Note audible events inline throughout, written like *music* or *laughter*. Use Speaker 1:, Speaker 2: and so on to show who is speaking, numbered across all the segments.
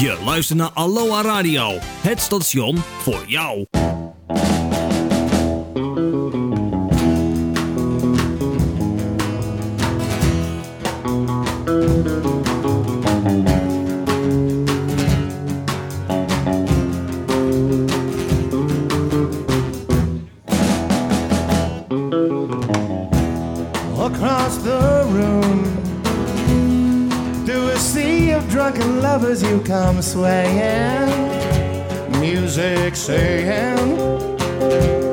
Speaker 1: Je luistert naar Aloha Radio, het station voor jou.
Speaker 2: Drunken lovers, you come swaying. Music saying,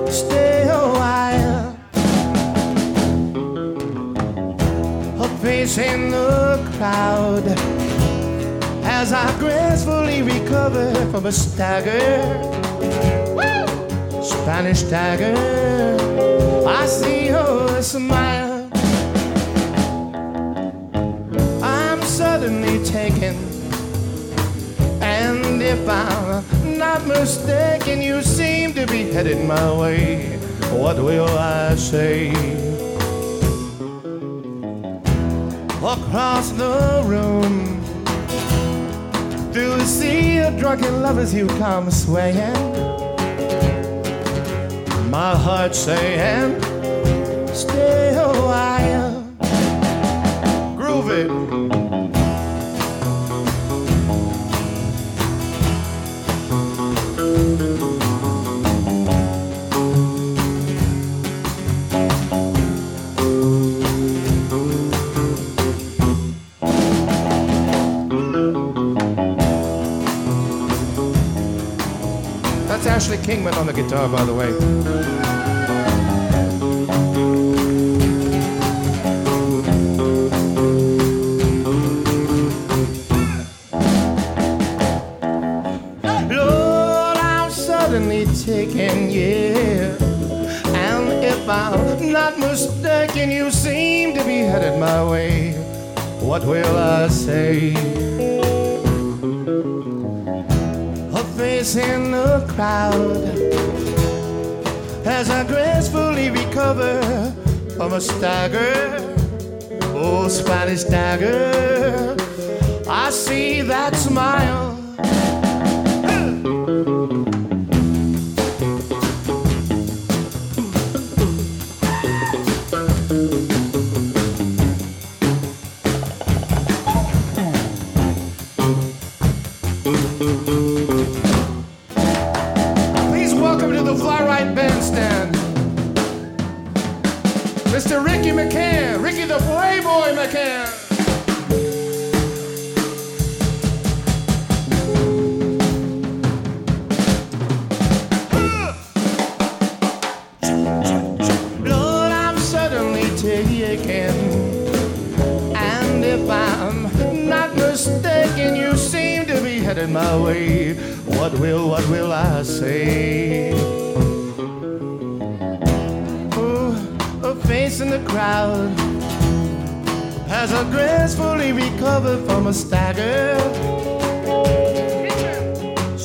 Speaker 2: Stay a while. A face in the crowd as I gracefully recover from a stagger. Spanish dagger. I see her smile. I'm suddenly taken, and if I'm not mistaken, you seem to be headed my way. What will I say? Across the room, through a sea of drunken lovers, you come swaying my heart saying, stay a while. Groove it. Kingman on the guitar, by the way. Lord, I'm suddenly taken, yeah. And if I'm not mistaken, you seem to be headed my way. What will I say? In the crowd as I gracefully recover from a stagger. Oh, Spanish dagger. I see that smile.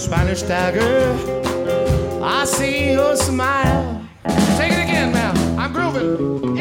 Speaker 2: Spanish dagger. I see your smile. Take it again now. I'm grooving.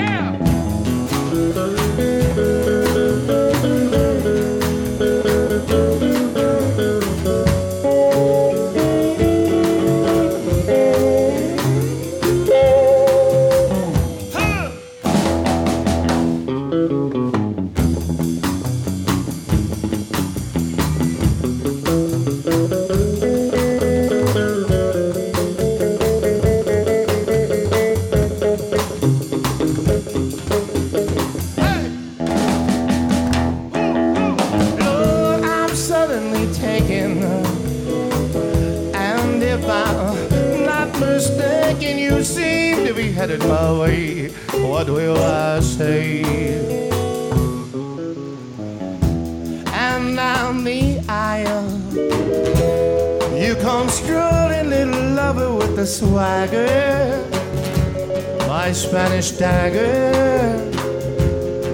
Speaker 2: Dagger.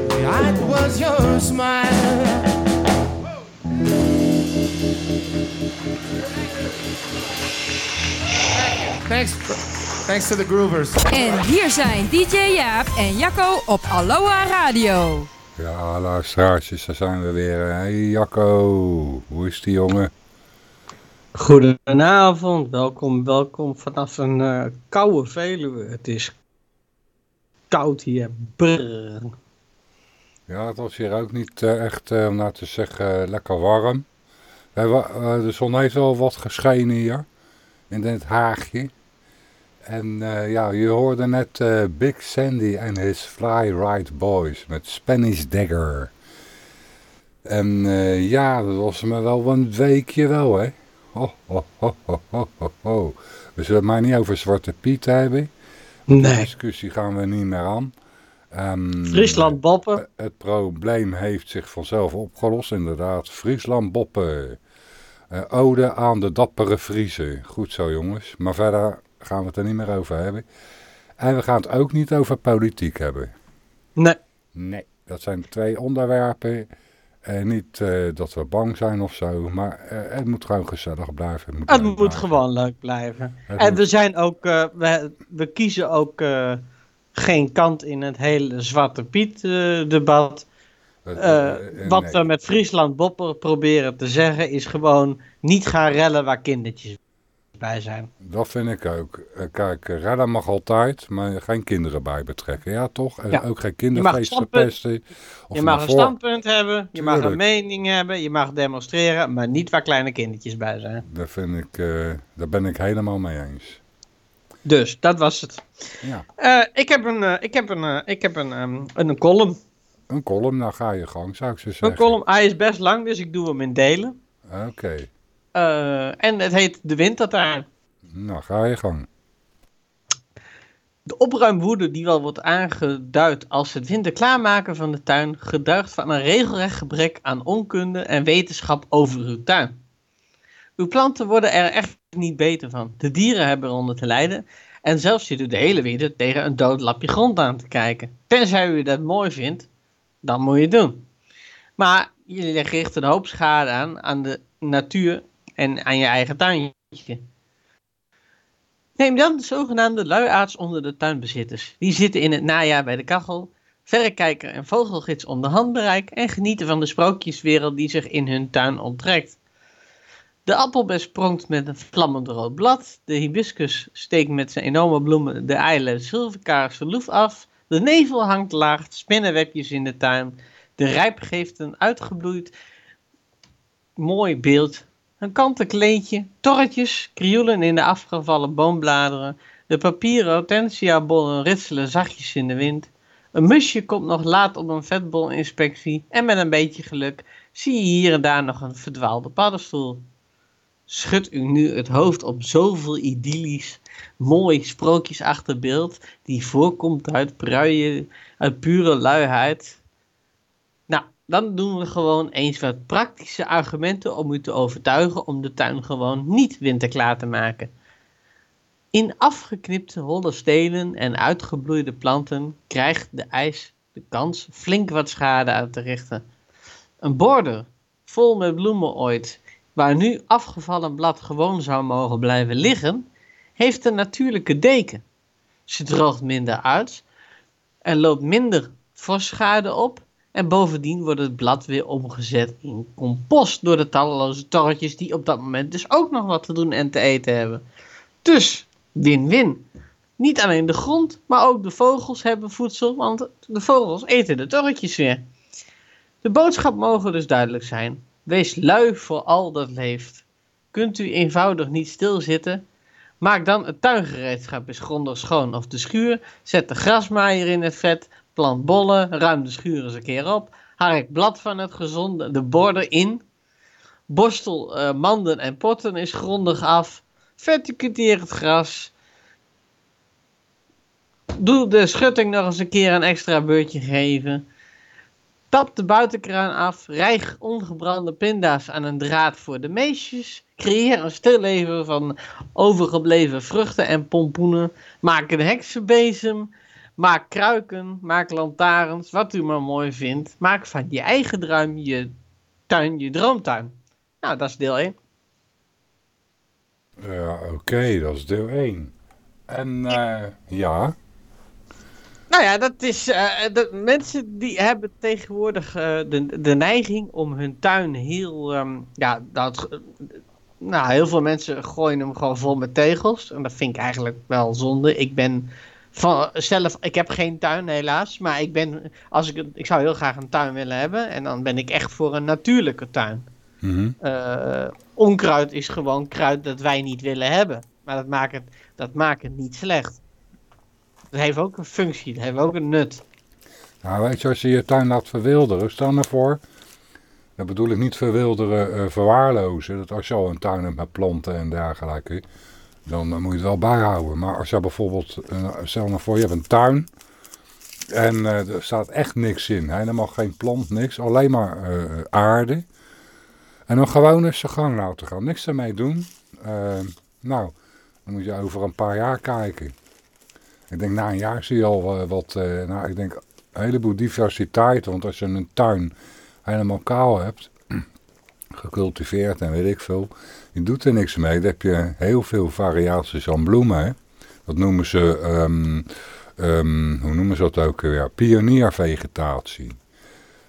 Speaker 2: It was your smile. Thanks, thanks to the groovers.
Speaker 3: En hier zijn DJ Jaap en Jacco op Aloha Radio.
Speaker 4: Ja, luisteraartjes, daar zijn we weer. Hey Jacco, hoe is die jongen? Goedenavond, welkom, welkom vanaf een uh, koude Veluwe. Het is koud hier, brrr.
Speaker 5: Ja, het was hier ook niet uh, echt, uh, om nou te zeggen, lekker warm. de zon heeft wel wat geschenen hier, in dit haagje. En ja, je hoorde net Big Sandy en his Fly Ride Boys met Spanish Dagger. En ja, dat was me wel een weekje wel, hè. Ho. We zullen het maar niet over Zwarte Piet hebben.
Speaker 4: Nee.
Speaker 5: De discussie gaan we niet meer aan.
Speaker 4: Um, Friesland boppen.
Speaker 5: Het probleem heeft zich vanzelf opgelost, inderdaad. Friesland boppen. Uh, ode aan de dappere Friese. Goed zo jongens. Maar verder gaan we het er niet meer over hebben. En we gaan het ook niet over politiek hebben.
Speaker 4: Nee.
Speaker 5: Nee, dat zijn twee onderwerpen en niet uh, dat we bang zijn of zo, maar uh, het moet gewoon gezellig blijven.
Speaker 4: Het moet, het moet blijven. gewoon leuk blijven. Het en moet... we zijn ook, uh, we, we kiezen ook geen kant in het hele Zwarte Piet debat. wat nee. we met Friesland Bopper proberen te zeggen is gewoon niet gaan rellen waar kindertjes bij zijn.
Speaker 5: Dat vind ik ook. Uh, kijk, redden mag altijd, maar geen kinderen bij betrekken. Ja, toch? En ja. ook geen kinderfeesten pesten.
Speaker 4: Je mag een standpunt hebben, je mag een mening hebben, je mag demonstreren, maar niet waar kleine kindertjes bij zijn.
Speaker 5: Daar, vind ik, uh, daar ben ik helemaal mee eens.
Speaker 4: Dus, dat was het. Ja. Uh, ik heb een, ik heb een, ik heb een, um, een column.
Speaker 5: Een column, nou ga je gang, zou ik zo zeggen.
Speaker 4: Een column, hij is best lang, dus ik doe hem in delen.
Speaker 5: Oké.
Speaker 4: Uh, en het heet De Wintertuin.
Speaker 5: Nou, ga je gang.
Speaker 4: De opruimwoede die wel wordt aangeduid als het winter klaarmaken van de tuin, geduigt van een regelrecht gebrek aan onkunde en wetenschap over uw tuin. Uw planten worden er echt niet beter van. De dieren hebben eronder te lijden. En zelfs zit u de hele winter tegen een dood lapje grond aan te kijken. Tenzij u dat mooi vindt, dan moet je het doen. Maar je richt een hoop schade aan aan de natuur en aan je eigen tuintje. Neem dan de zogenaamde luiaards onder de tuinbezitters. Die zitten in het najaar bij de kachel, verrekijker en vogelgids om de handbereik en genieten van de sprookjeswereld die zich in hun tuin onttrekt. De appelbes pronkt met een vlammend rood blad, de hibiscus steekt met zijn enorme bloemen de eile zilverkaars verloef af, de nevel hangt laag, spinnenwebjes in de tuin, de rijp geeft een uitgebloeid mooi beeld een kanten kleedje, torretjes, krioelen in de afgevallen boombladeren, de papieren hortensia-bollen ritselen zachtjes in de wind. Een musje komt nog laat op een vetbolinspectie en met een beetje geluk zie je hier en daar nog een verdwaalde paddenstoel. Schudt u nu het hoofd op zoveel idyllisch, mooi sprookjesachtig beeld die voorkomt uit, pruien, uit pure luiheid? Dan doen we gewoon eens wat praktische argumenten om u te overtuigen om de tuin gewoon niet winterklaar te maken. In afgeknipte holle stenen en uitgebloeide planten krijgt de ijs de kans flink wat schade aan te richten. Een border vol met bloemen ooit, waar nu afgevallen blad gewoon zou mogen blijven liggen, heeft een natuurlijke deken. Ze droogt minder uit, er loopt minder schade op en bovendien wordt het blad weer omgezet in compost door de talloze torretjes die op dat moment dus ook nog wat te doen en te eten hebben. Dus, win-win. Niet alleen de grond, maar ook de vogels hebben voedsel, want de vogels eten de torretjes weer. De boodschap mogen dus duidelijk zijn. Wees lui voor al dat leeft. Kunt u eenvoudig niet stilzitten? Maak dan het tuingereedschap eens grondig schoon of de schuur. Zet de grasmaaier in het vet. Plant bollen, ruim de schuur eens een keer op. Hark blad van het gezonde, de borden in. Borstel uh, manden en potten is grondig af. Verticuteer het gras. Doe de schutting nog eens een keer een extra beurtje geven. Tap de buitenkraan af. Rijg ongebrande pinda's aan een draad voor de meisjes. Creëer een stilleven van overgebleven vruchten en pompoenen. Maak een heksenbezem. Maak kruiken, maak lantaarns, wat u maar mooi vindt. Maak van je eigen druim je tuin, je droomtuin. Nou, dat is deel 1.
Speaker 5: Ja, oké, dat is deel 1. En uh, ja.
Speaker 4: Nou ja, dat is. Uh, de, mensen die hebben tegenwoordig uh, de, de neiging om hun tuin heel. Um, ja, dat, nou, heel veel mensen gooien hem gewoon vol met tegels. En dat vind ik eigenlijk wel zonde. Ik ben van, zelf, ik heb geen tuin helaas. Maar ik ben, als ik, ik zou heel graag een tuin willen hebben. En dan ben ik echt voor een natuurlijke tuin.
Speaker 5: Mhm.
Speaker 4: Eh, onkruid is gewoon kruid dat wij niet willen hebben. Maar dat maakt het, dat maakt het niet slecht. Dat heeft ook een functie, dat heeft ook een nut.
Speaker 5: Nou, weet je, als je je tuin laat verwilderen, stel nou voor, dat bedoel ik niet verwilderen, eh, verwaarlozen. Dat als je al een tuin hebt met planten en dergelijke, dan eh, moet je het wel bijhouden. Maar als je bijvoorbeeld, eh, stel nou voor, je hebt een tuin en eh, er staat echt niks in. Helemaal geen plant, niks, alleen maar aarde. En dan gewoon eens zijn gang laten gaan, niks ermee doen. Nou, dan moet je over een paar jaar kijken. Ik denk na een jaar zie je al wat, nou ik denk een heleboel diversiteit. Want als je een tuin helemaal kaal hebt, gecultiveerd en weet ik veel, je doet er niks mee. Dan heb je heel veel variaties aan bloemen. Hè? Dat noemen ze, ehm, ehm, hoe noemen ze dat ook weer? Pioniervegetatie.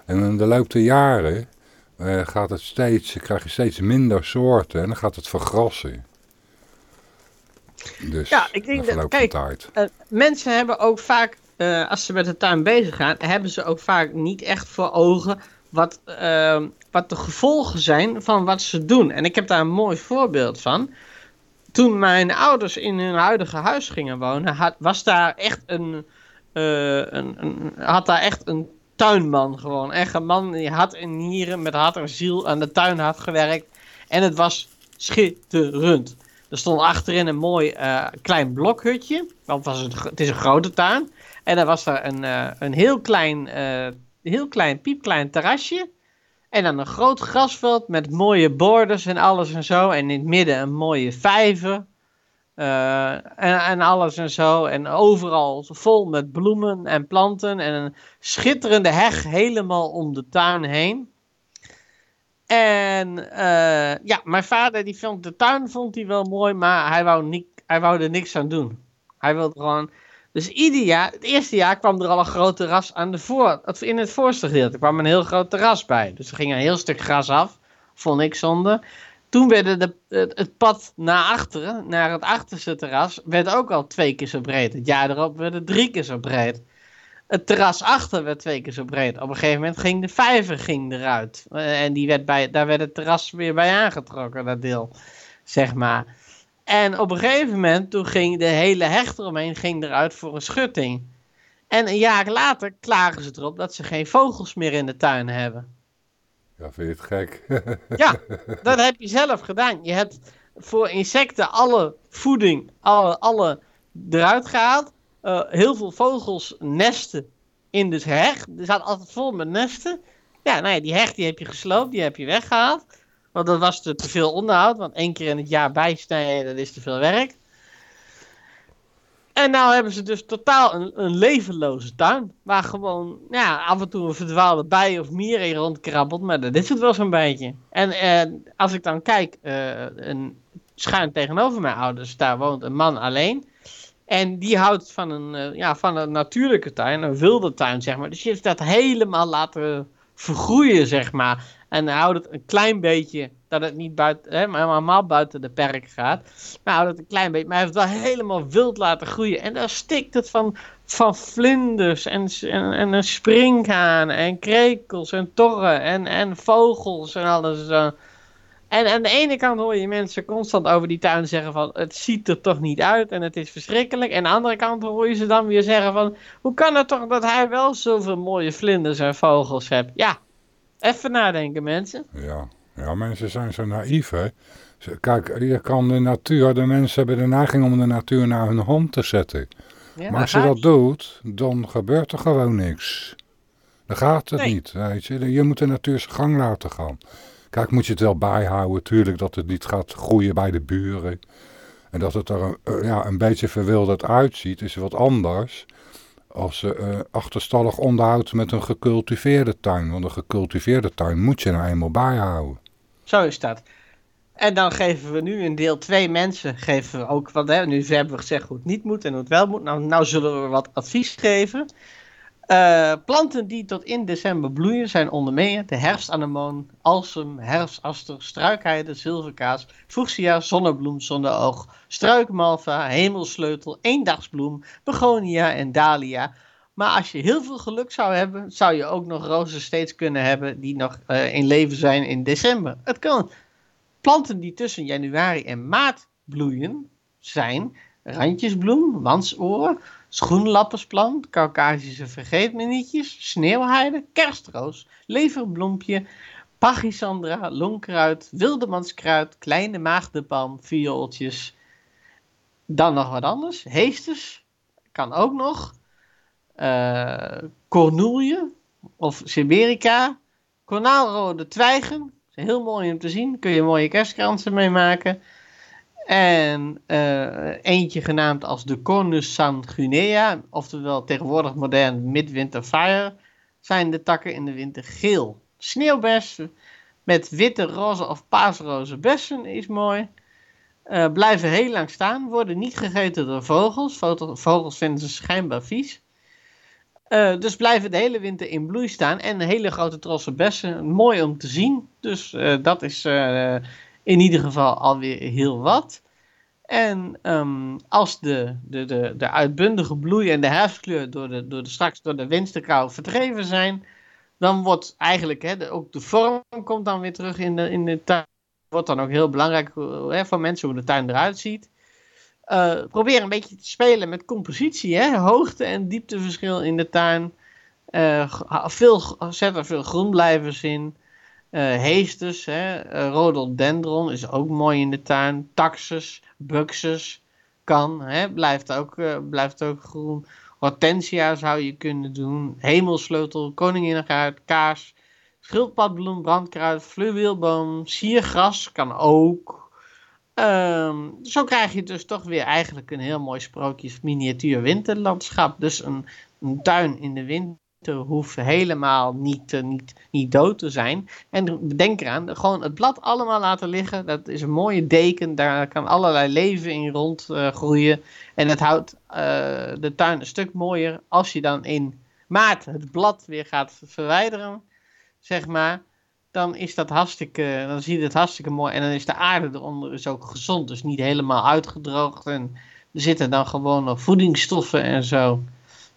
Speaker 5: En in de loop der jaren eh, gaat het steeds, krijg je steeds minder soorten en dan gaat het vergrassen. Dus
Speaker 4: Ja, ik denk dat- kijk. Eh, mensen hebben ook vaak, eh, als ze met de tuin bezig gaan, hebben ze ook vaak niet echt voor ogen wat, ehm, wat de gevolgen zijn van wat ze doen. En ik heb daar een mooi voorbeeld van. Toen mijn ouders in hun huidige huis gingen wonen, had, was daar echt een, eh, een, een, had daar echt een tuinman gewoon. Echt een man die had en nieren met hart en ziel aan de tuin had gewerkt. En het was schitterend. Er stond achterin een mooi eh, klein blokhutje. Want het, was het is een grote tuin. En dan was er een, eh, een heel klein, heel klein, piepklein terrasje. En dan een groot grasveld met mooie borders en alles en zo. En in het midden een mooie vijver. eh, en, en alles en zo. En overal vol met bloemen en planten. En een schitterende heg helemaal om de tuin heen. En eh, ja, mijn vader die vond de tuin vond hij wel mooi, maar hij wou, niet, hij wou er niks aan doen. Hij wilde gewoon. Dus ieder jaar, het eerste jaar kwam er al een groot terras aan de voor, in het voorste gedeelte kwam een heel groot terras bij. Dus er ging een heel stuk gras af, vond ik zonde. Toen werd de, het, het pad naar achteren, naar het achterste terras, werd ook al twee keer zo breed. Het jaar erop werd het drie keer zo breed. Het terras achter werd twee keer zo breed. Op een gegeven moment ging de vijver ging eruit. Eh, en die werd bij, daar werd het terras weer bij aangetrokken, dat deel. Zeg maar. En op een gegeven moment, toen ging de hele heg eromheen ging eruit voor een schutting. En een jaar later klagen ze erop dat ze geen vogels meer in de tuin hebben.
Speaker 5: Ja, vind je het gek?
Speaker 4: Ja, *laughs* dat heb je zelf gedaan. Je hebt voor insecten alle voeding, alle, alle eruit gehaald. Eh, heel veel vogels nesten in de heg. Er staat altijd vol met nesten. Ja, nou ja, die heg die heb je gesloopt, die heb je weggehaald. Want dat was te, veel onderhoud, want één keer in het jaar bijsnijden, dat is te veel werk. En nou hebben ze dus totaal een, een levenloze tuin. Waar gewoon ja, af en toe een verdwaalde bij of mier in rondkrabbelt. Maar dat is het wel zo'n beetje. En eh, als ik dan kijk, eh, een, schuin tegenover mijn ouders, daar woont een man alleen. En die houdt van een, eh, ja, van een natuurlijke tuin, een wilde tuin, zeg maar. Dus je heeft dat helemaal laten vergroeien, zeg maar. En hij houdt het een klein beetje, dat het niet buiten, hè, maar helemaal buiten de perk gaat. Maar hij houdt het een klein beetje, maar hij heeft het wel helemaal wild laten groeien. En daar stikt het van, van vlinders en, en, en springhaan en krekels en torren en, en vogels en alles zo. En aan de ene kant hoor je mensen constant over die tuin zeggen van het ziet er toch niet uit en het is verschrikkelijk. En aan de andere kant hoor je ze dan weer zeggen van hoe kan het toch dat hij wel zoveel mooie vlinders en vogels hebt. Ja, even nadenken mensen.
Speaker 5: Ja, ja mensen zijn zo naïef, hè. Kijk, je kan de natuur, de mensen hebben de neiging om de natuur naar hun hand te zetten.
Speaker 4: Ja,
Speaker 5: maar als je dat doet, dan gebeurt er gewoon niks. Dan gaat het
Speaker 4: Nee.
Speaker 5: niet, weet je. Je moet de natuur zijn gang laten gaan. Kijk, moet je het wel bijhouden, tuurlijk, dat het niet gaat groeien bij de buren. En dat het er een, eh, ja, een beetje verwilderd uitziet, is wat anders. Als eh, achterstallig onderhoud met een gecultiveerde tuin. Want een gecultiveerde tuin moet je nou eenmaal bijhouden.
Speaker 4: Zo is dat. En dan geven we nu in deel 2 mensen, geven we ook wat, hè, nu hebben we gezegd hoe het niet moet en hoe het wel moet. Nou, nou zullen we wat advies geven. Uh, planten die tot in december bloeien zijn onder meer de herfstanemoon, alsem, herfstaster, struikheide, zilverkaas, fuchsia, zonnebloem, zonneoog, struikmalva, hemelsleutel, eendagsbloem, begonia en dahlia. Maar als je heel veel geluk zou hebben, zou je ook nog rozen steeds kunnen hebben die nog uh, in leven zijn in december. Het kan. Planten die tussen januari en maart bloeien zijn randjesbloem, wansoren, schoenlappersplant, Caucasische vergeetmenietjes, sneeuwheide, kerstroos, leverbloempje, pachyssandra, longkruid, wildemanskruid, kleine maagdenpalm, viooltjes. Dan nog wat anders. Heesters kan ook nog. Uh, of Siberica. Kornaalrode twijgen. Heel mooi om te zien. Kun je mooie kerstkransen mee maken. En uh, eentje genaamd als de Cornus sanguinea, oftewel tegenwoordig modern Midwinter Fire, zijn de takken in de winter geel. Sneeuwbessen met witte, roze of paasroze bessen is mooi. Uh, blijven heel lang staan, worden niet gegeten door vogels. Vogels vinden ze schijnbaar vies. Uh, dus blijven de hele winter in bloei staan. En hele grote trossen bessen, mooi om te zien. Dus dat is in ieder geval alweer heel wat. En um, als de, de, de, de uitbundige bloei en de herfstkleur door de, door de, straks door de verdreven zijn, dan wordt eigenlijk hè, de, ook de vorm komt dan weer terug in de, in de tuin. Wordt dan ook heel belangrijk hè, voor mensen hoe de tuin eruit ziet. Uh, probeer een beetje te spelen met compositie, hè, hoogte- en diepteverschil in de tuin. Uh, veel, zet er veel groenblijvers in. Uh, heesters, hè, uh, rhododendron is ook mooi in de tuin. Taxus, buxus kan, hè, blijft, ook, uh, blijft ook groen. Hortensia zou je kunnen doen. Hemelsleutel, koninginnengaard, kaas, schildpadbloem, brandkruid, fluweelboom, siergras kan ook. Um, zo krijg je dus toch weer eigenlijk een heel mooi sprookjes miniatuur winterlandschap. Dus een, een tuin in de winter hoeft helemaal niet, uh, niet, niet dood te zijn. En denk eraan, gewoon het blad allemaal laten liggen. Dat is een mooie deken, daar kan allerlei leven in rondgroeien. Uh, en het houdt uh, de tuin een stuk mooier als je dan in maart het blad weer gaat verwijderen, zeg maar. Dan is dat hartstikke, dan zie je het hartstikke mooi. En dan is de aarde eronder is ook gezond, dus niet helemaal uitgedroogd. En er zitten dan gewoon nog voedingsstoffen en zo.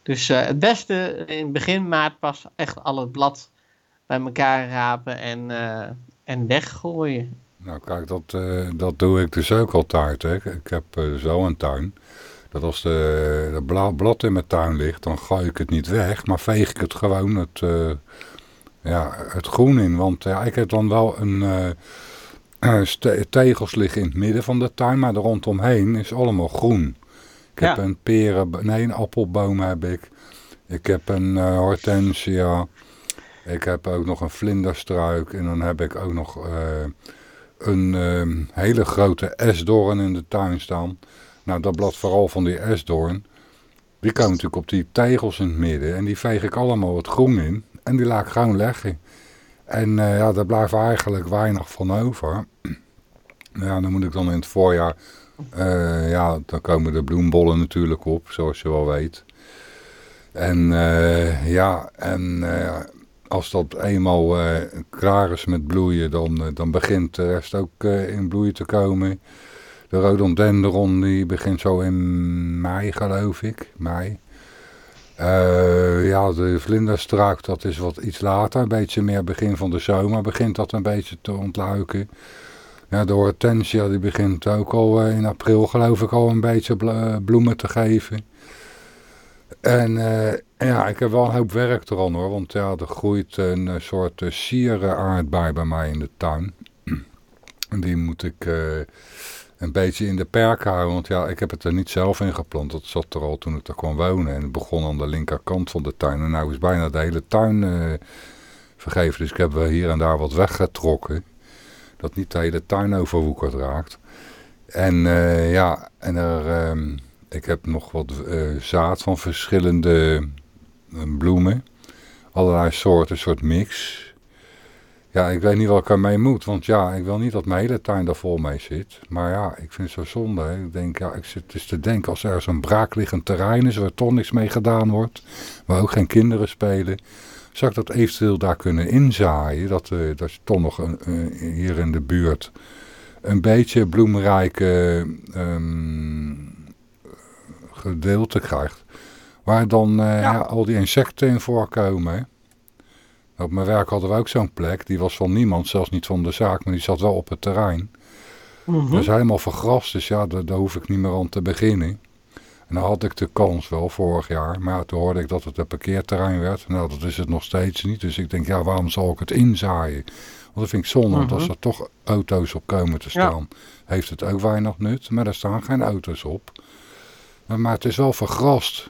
Speaker 4: Dus uh, het beste in begin maart pas echt al het blad bij elkaar rapen en, uh, en weggooien.
Speaker 5: Nou kijk, dat, uh, dat doe ik dus ook altijd. Hè. Ik heb zo een tuin. Dat als de, de bla, blad in mijn tuin ligt, dan gooi ik het niet weg. Maar veeg ik het gewoon het, ja, het groen in. Want ja, ik heb dan wel een... *clears throat* tegels liggen in het midden van de tuin, maar er rondomheen is allemaal groen. Ik heb een peren, nee een appelboom heb ik. Ik heb een uh, hortensia. Ik heb ook nog een vlinderstruik. En dan heb ik ook nog uh, een uh, hele grote esdoorn in de tuin staan. Nou, dat blad vooral van die esdoorn. Die komen natuurlijk op die tegels in het midden. En die veeg ik allemaal het groen in. En die laat ik gewoon leggen. En ja, daar blijft eigenlijk weinig van over. *clears throat* Ja, dan moet ik dan in het voorjaar uh, ja, dan komen de bloembollen natuurlijk op, zoals je wel weet. En uh, ja, en uh, als dat eenmaal klaar is met bloeien, dan, dan begint de rest ook in bloei te komen. De rhododendron die begint zo in mei, geloof ik. Mei. ja, de vlinderstruik, dat is wat iets later. Een beetje meer begin van de zomer begint dat een beetje te ontluiken. Ja, de hortensia die begint ook al in april geloof ik al een beetje bloemen te geven. En uh, ja, ik heb wel een hoop werk er al hoor, want ja, er groeit een soort sierenaardbei bij mij in de tuin. Die moet ik een beetje in de perk houden, want ja, ik heb het er niet zelf in geplant. Dat zat er al toen ik er kwam wonen en het begon aan de linkerkant van de tuin. En nou is bijna de hele tuin vergeven, dus ik heb hier en daar wat weggetrokken dat niet de hele tuin overwoekerd raakt. En uh, ja, en er, uh, ik heb nog wat uh, zaad van verschillende bloemen. Allerlei soorten, soort mix. Ja, ik weet niet wat ik ermee moet. Want ja, ik wil niet dat mijn hele tuin daar vol mee zit. Maar ja, ik vind het zo zonde. Ik denk, ja, ik zit dus te denken als er zo'n braakliggend terrein is waar toch niks mee gedaan wordt. Waar ook geen kinderen spelen. Zou ik dat eventueel daar kunnen inzaaien? Dat, uh, dat je toch nog een, uh, hier in de buurt een beetje bloemrijke um, gedeelte krijgt. Waar dan uh, ja. Ja, al die insecten in voorkomen. Hè. Op mijn werk hadden we ook zo'n plek. Die was van niemand, zelfs niet van de zaak, maar die zat wel op het terrein. Mm -hmm. Dat is helemaal vergrast, dus ja, daar, daar, hoef ik niet meer aan te beginnen. En dan had ik de kans wel vorig jaar. Maar toen hoorde ik dat het een parkeerterrein werd. Nou, dat is het nog steeds niet. Dus ik denk, ja, waarom zal ik het inzaaien? Want dat vind ik zonde, want als er toch auto's op komen te staan, ja. heeft het ook weinig nut. Maar er staan geen auto's op. Maar, maar het is wel vergrast.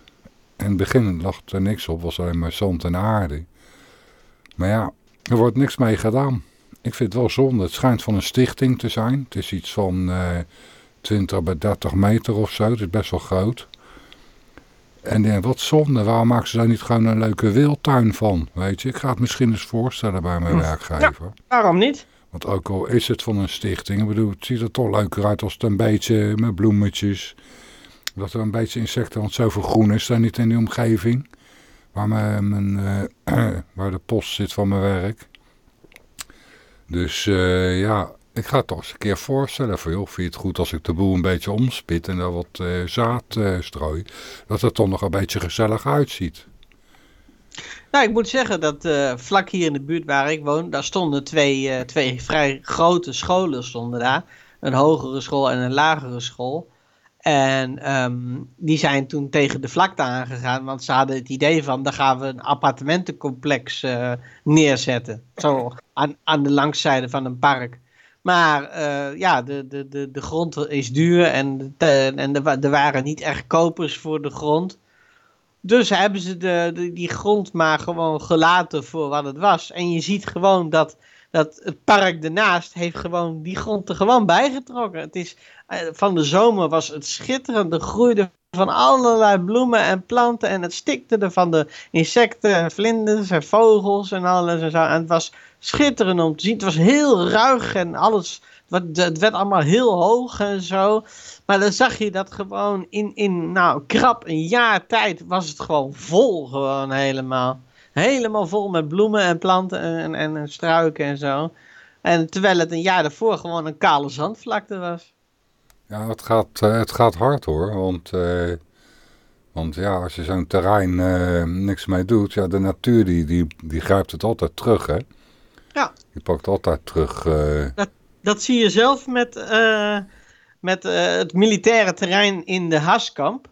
Speaker 5: In het begin lag er niks op, was alleen maar zand en aarde. Maar ja, er wordt niks mee gedaan. Ik vind het wel zonde. Het schijnt van een stichting te zijn. Het is iets van uh, 20 bij 30 meter of zo. Het is best wel groot. En uh, wat zonde. Waarom maken ze daar niet gewoon een leuke wildtuin van? Weet je, ik ga het misschien eens voorstellen bij mijn hm. werkgever.
Speaker 4: Ja, waarom niet?
Speaker 5: Want ook al is het van een stichting. Ik bedoel, het ziet er toch leuker uit als het een beetje met bloemetjes. Dat er een beetje insecten, want zoveel groen is daar niet in die omgeving waar, mijn, mijn uh, *clears throat* waar de post zit van mijn werk. Dus uh, ja, ik ga het toch eens een keer voorstellen. Van, joh, vind je het goed als ik de boel een beetje omspit en daar wat uh, zaad strooi. Dat het toch nog een beetje gezellig uitziet.
Speaker 4: Nou, ik moet zeggen dat vlak hier in de buurt waar ik woon, daar stonden twee, twee vrij grote scholen stonden daar. Een hogere school en een lagere school. En um, die zijn toen tegen de vlakte aangegaan, want ze hadden het idee van, dan gaan we een appartementencomplex neerzetten. Zo, aan, aan de langszijde van een park. Maar uh, ja, de, de, de, de grond is duur en, de, en er, er waren niet echt kopers voor de grond. Dus hebben ze de, de, die grond maar gewoon gelaten voor wat het was. En je ziet gewoon dat dat het park ernaast heeft gewoon die grond er gewoon bijgetrokken. Het is, eh, van de zomer was het schitterend. Er groeide van allerlei bloemen en planten. En het stikte er van de insecten en vlinders en vogels en alles en zo. En het was schitterend om te zien. Het was heel ruig en alles. Het werd allemaal heel hoog en zo. Maar dan zag je dat gewoon in, in nou, krap een jaar tijd was het gewoon vol gewoon helemaal. Helemaal vol met bloemen en planten en, en, en struiken en zo. En terwijl het een jaar daarvoor gewoon een kale zandvlakte was.
Speaker 5: Ja, het gaat, uh, het gaat hard hoor. Want, uh, want ja, als je zo'n terrein uh, niks mee doet, ja, de natuur die, die, die grijpt het altijd terug, hè?
Speaker 4: Ja.
Speaker 5: Die pakt altijd terug.
Speaker 4: Dat, dat zie je zelf met, met het militaire terrein in de Haskamp.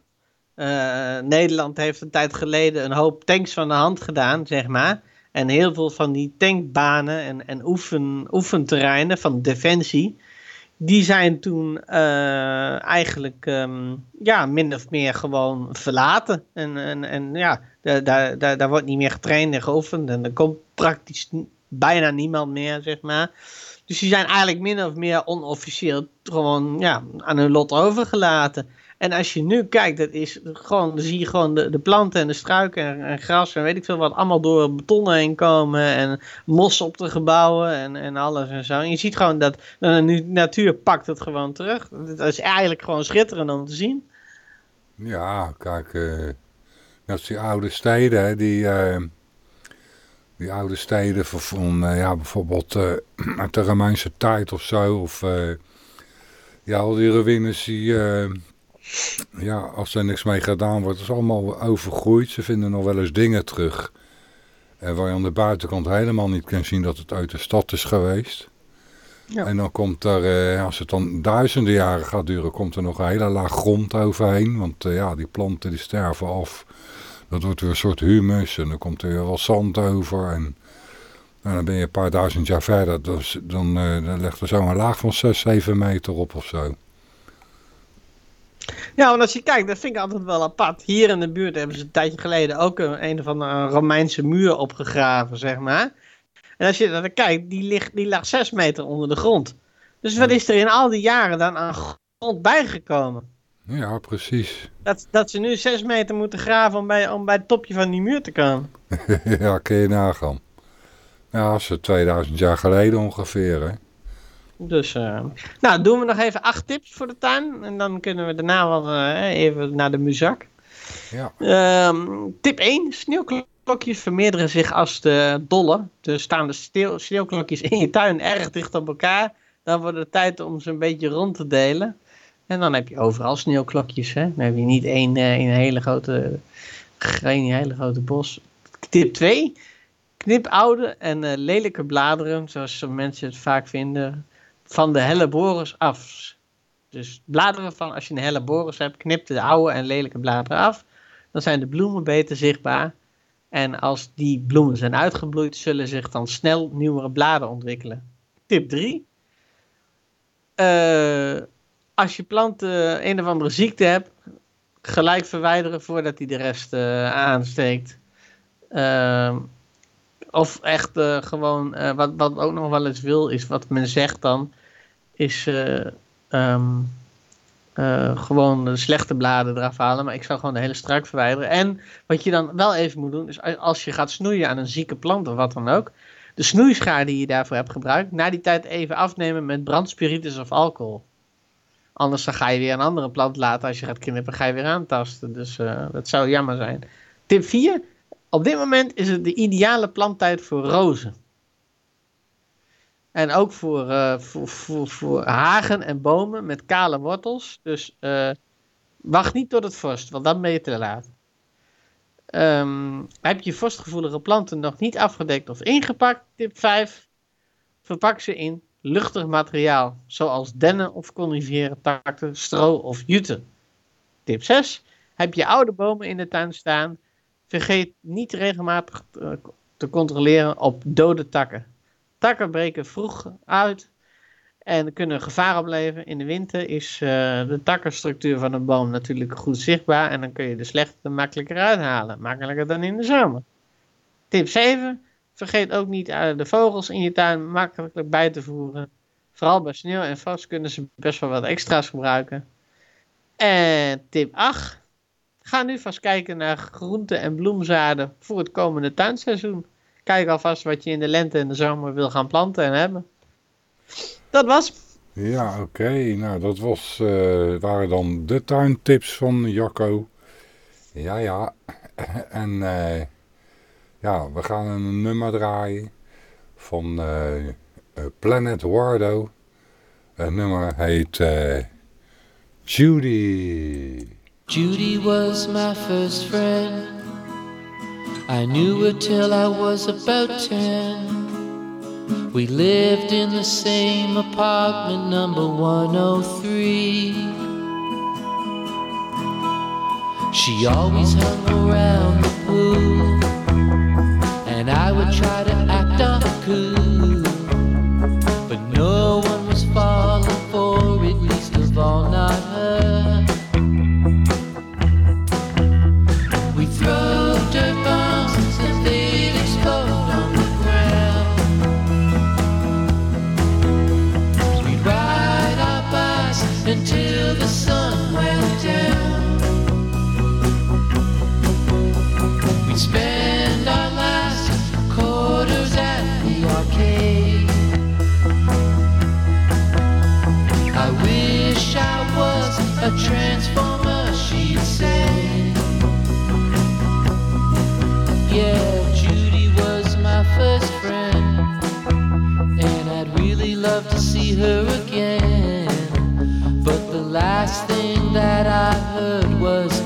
Speaker 4: Uh, Nederland heeft een tijd geleden een hoop tanks van de hand gedaan, zeg maar. En heel veel van die tankbanen en, en oefen, oefenterreinen van defensie, die zijn toen uh, eigenlijk um, ja, min of meer gewoon verlaten. En, en, en ja, daar, daar, daar wordt niet meer getraind en geoefend. En er komt praktisch bijna niemand meer, zeg maar. Dus die zijn eigenlijk min of meer onofficieel gewoon ja, aan hun lot overgelaten. En als je nu kijkt, dat is gewoon, dan zie je gewoon de, de planten en de struiken en, en, gras en weet ik veel wat allemaal door beton heen komen en mos op de gebouwen en, en alles en zo. Je ziet gewoon dat de natuur pakt het gewoon terug. Dat is eigenlijk gewoon schitterend om te zien.
Speaker 5: Ja, kijk, uh, dat is die oude steden, die, uh, die oude steden van, uh, ja, bijvoorbeeld *clears throat* uit de Romeinse tijd of zo, of ja, al die ruïnes die ja, als er niks mee gedaan wordt, is allemaal overgroeid. Ze vinden nog wel eens dingen terug. En waar je aan de buitenkant helemaal niet kan zien dat het uit de stad is geweest. Ja. En dan komt er, eh, als het dan duizenden jaren gaat duren, komt er nog een hele laag grond overheen. Want eh, ja, die planten die sterven af. Dat wordt weer een soort humus en dan komt er weer wat zand over. En, en dan ben je een paar duizend jaar verder, dus, dan, uh, dan legt er zo'n laag van 6, 7 meter op of zo.
Speaker 4: Ja, want als je kijkt, dat vind ik altijd wel apart. Hier in de buurt hebben ze een tijdje geleden ook een, een of andere Romeinse muur opgegraven, zeg maar. En als je naar kijkt, die, ligt, die lag zes meter onder de grond. Dus wat is er in al die jaren dan aan grond bijgekomen?
Speaker 5: Ja, precies.
Speaker 4: Dat, dat ze nu zes meter moeten graven om bij, om bij het topje van die muur te komen. *laughs*
Speaker 5: ja, kun je nagaan. Ja, dat is 2000 jaar geleden ongeveer, hè.
Speaker 4: Dus, uh, nou, doen we nog even acht tips voor de tuin. En dan kunnen we daarna wel uh, even naar de muzak.
Speaker 5: Ja.
Speaker 4: Um, tip 1. Sneeuwklokjes vermeerderen zich als de dolle. Dus staan de sneeuwklokjes in je tuin erg dicht op elkaar. Dan wordt het tijd om ze een beetje rond te delen. En dan heb je overal sneeuwklokjes. Hè? Dan heb je niet één uh, in een hele grote, geen hele grote bos. Tip 2. Knip oude en lelijke bladeren, zoals mensen het vaak vinden, van de helleborus af. Dus bladeren van, als je een helleborus hebt, knip de oude en lelijke bladeren af. Dan zijn de bloemen beter zichtbaar. En als die bloemen zijn uitgebloeid, zullen zich dan snel nieuwere bladeren ontwikkelen. Tip 3. Uh, als je plant een of andere ziekte hebt, gelijk verwijderen voordat hij de rest uh, aansteekt. Uh, of echt gewoon, wat, wat ook nog wel eens wil, is wat men zegt dan, is um, gewoon de slechte bladen eraf halen. Maar ik zou gewoon de hele struik verwijderen. En wat je dan wel even moet doen, is als je gaat snoeien aan een zieke plant of wat dan ook, de snoeischaar die je daarvoor hebt gebruikt, na die tijd even afnemen met brandspiritus of alcohol. Anders dan ga je weer een andere plant laten. Als je gaat knippen, ga je weer aantasten. Dus uh, dat zou jammer zijn. Tip 4. Op dit moment is het de ideale planttijd voor rozen. En ook voor, uh, voor, voor, voor, hagen en bomen met kale wortels. Dus uh, wacht niet tot het vorst, want dan ben je te laat. Um, heb je vorstgevoelige planten nog niet afgedekt of ingepakt? Tip 5. Verpak ze in luchtig materiaal, zoals dennen of coniferen takten, stro of jute. Tip 6. Heb je oude bomen in de tuin staan? Vergeet niet regelmatig te, te controleren op dode takken. Takken breken vroeg uit en kunnen gevaar opleveren. In de winter is uh, de takkenstructuur van een boom natuurlijk goed zichtbaar en dan kun je de slechte makkelijker uithalen. Makkelijker dan in de zomer. Tip 7. Vergeet ook niet de vogels in je tuin makkelijk bij te voeren. Vooral bij sneeuw en vast kunnen ze best wel wat extra's gebruiken. En tip 8. Ga nu vast kijken naar groente- en bloemzaden voor het komende tuinseizoen. Kijk alvast wat je in de lente en de zomer wil gaan planten en hebben. Dat was.
Speaker 5: Ja, oké. Okay. Nou, dat was, uh, waren dan de tuintips van Jacco. Ja, ja. *laughs* En uh, ja, we gaan een nummer draaien van uh, Planet Wardo. Het nummer heet Judy.
Speaker 6: Judy was my first friend. I knew her till I was about ten. We lived in the same apartment, number 103. She always hung around the pool, and I would try to act all cool. But no one was falling for it, least of all not her again. But the last thing that I heard was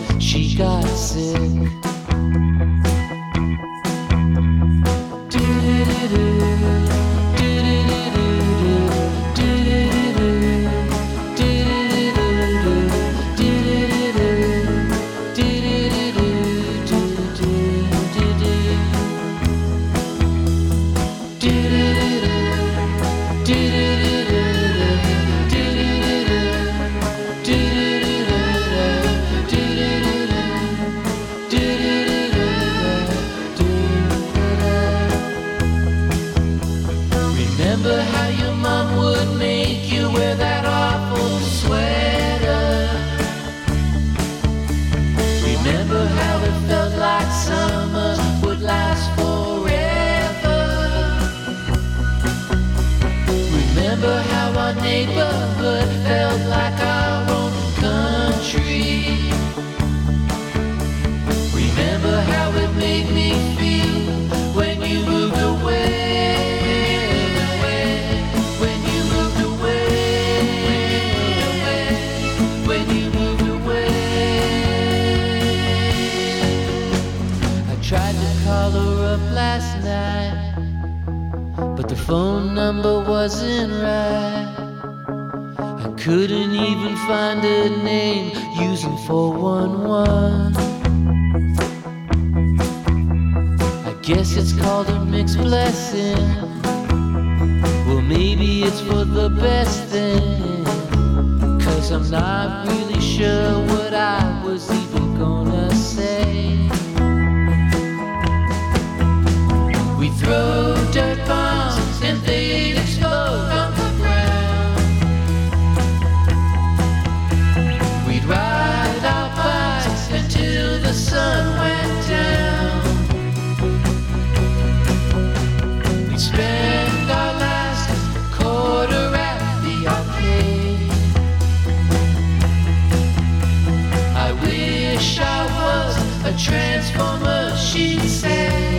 Speaker 6: transformer, she said.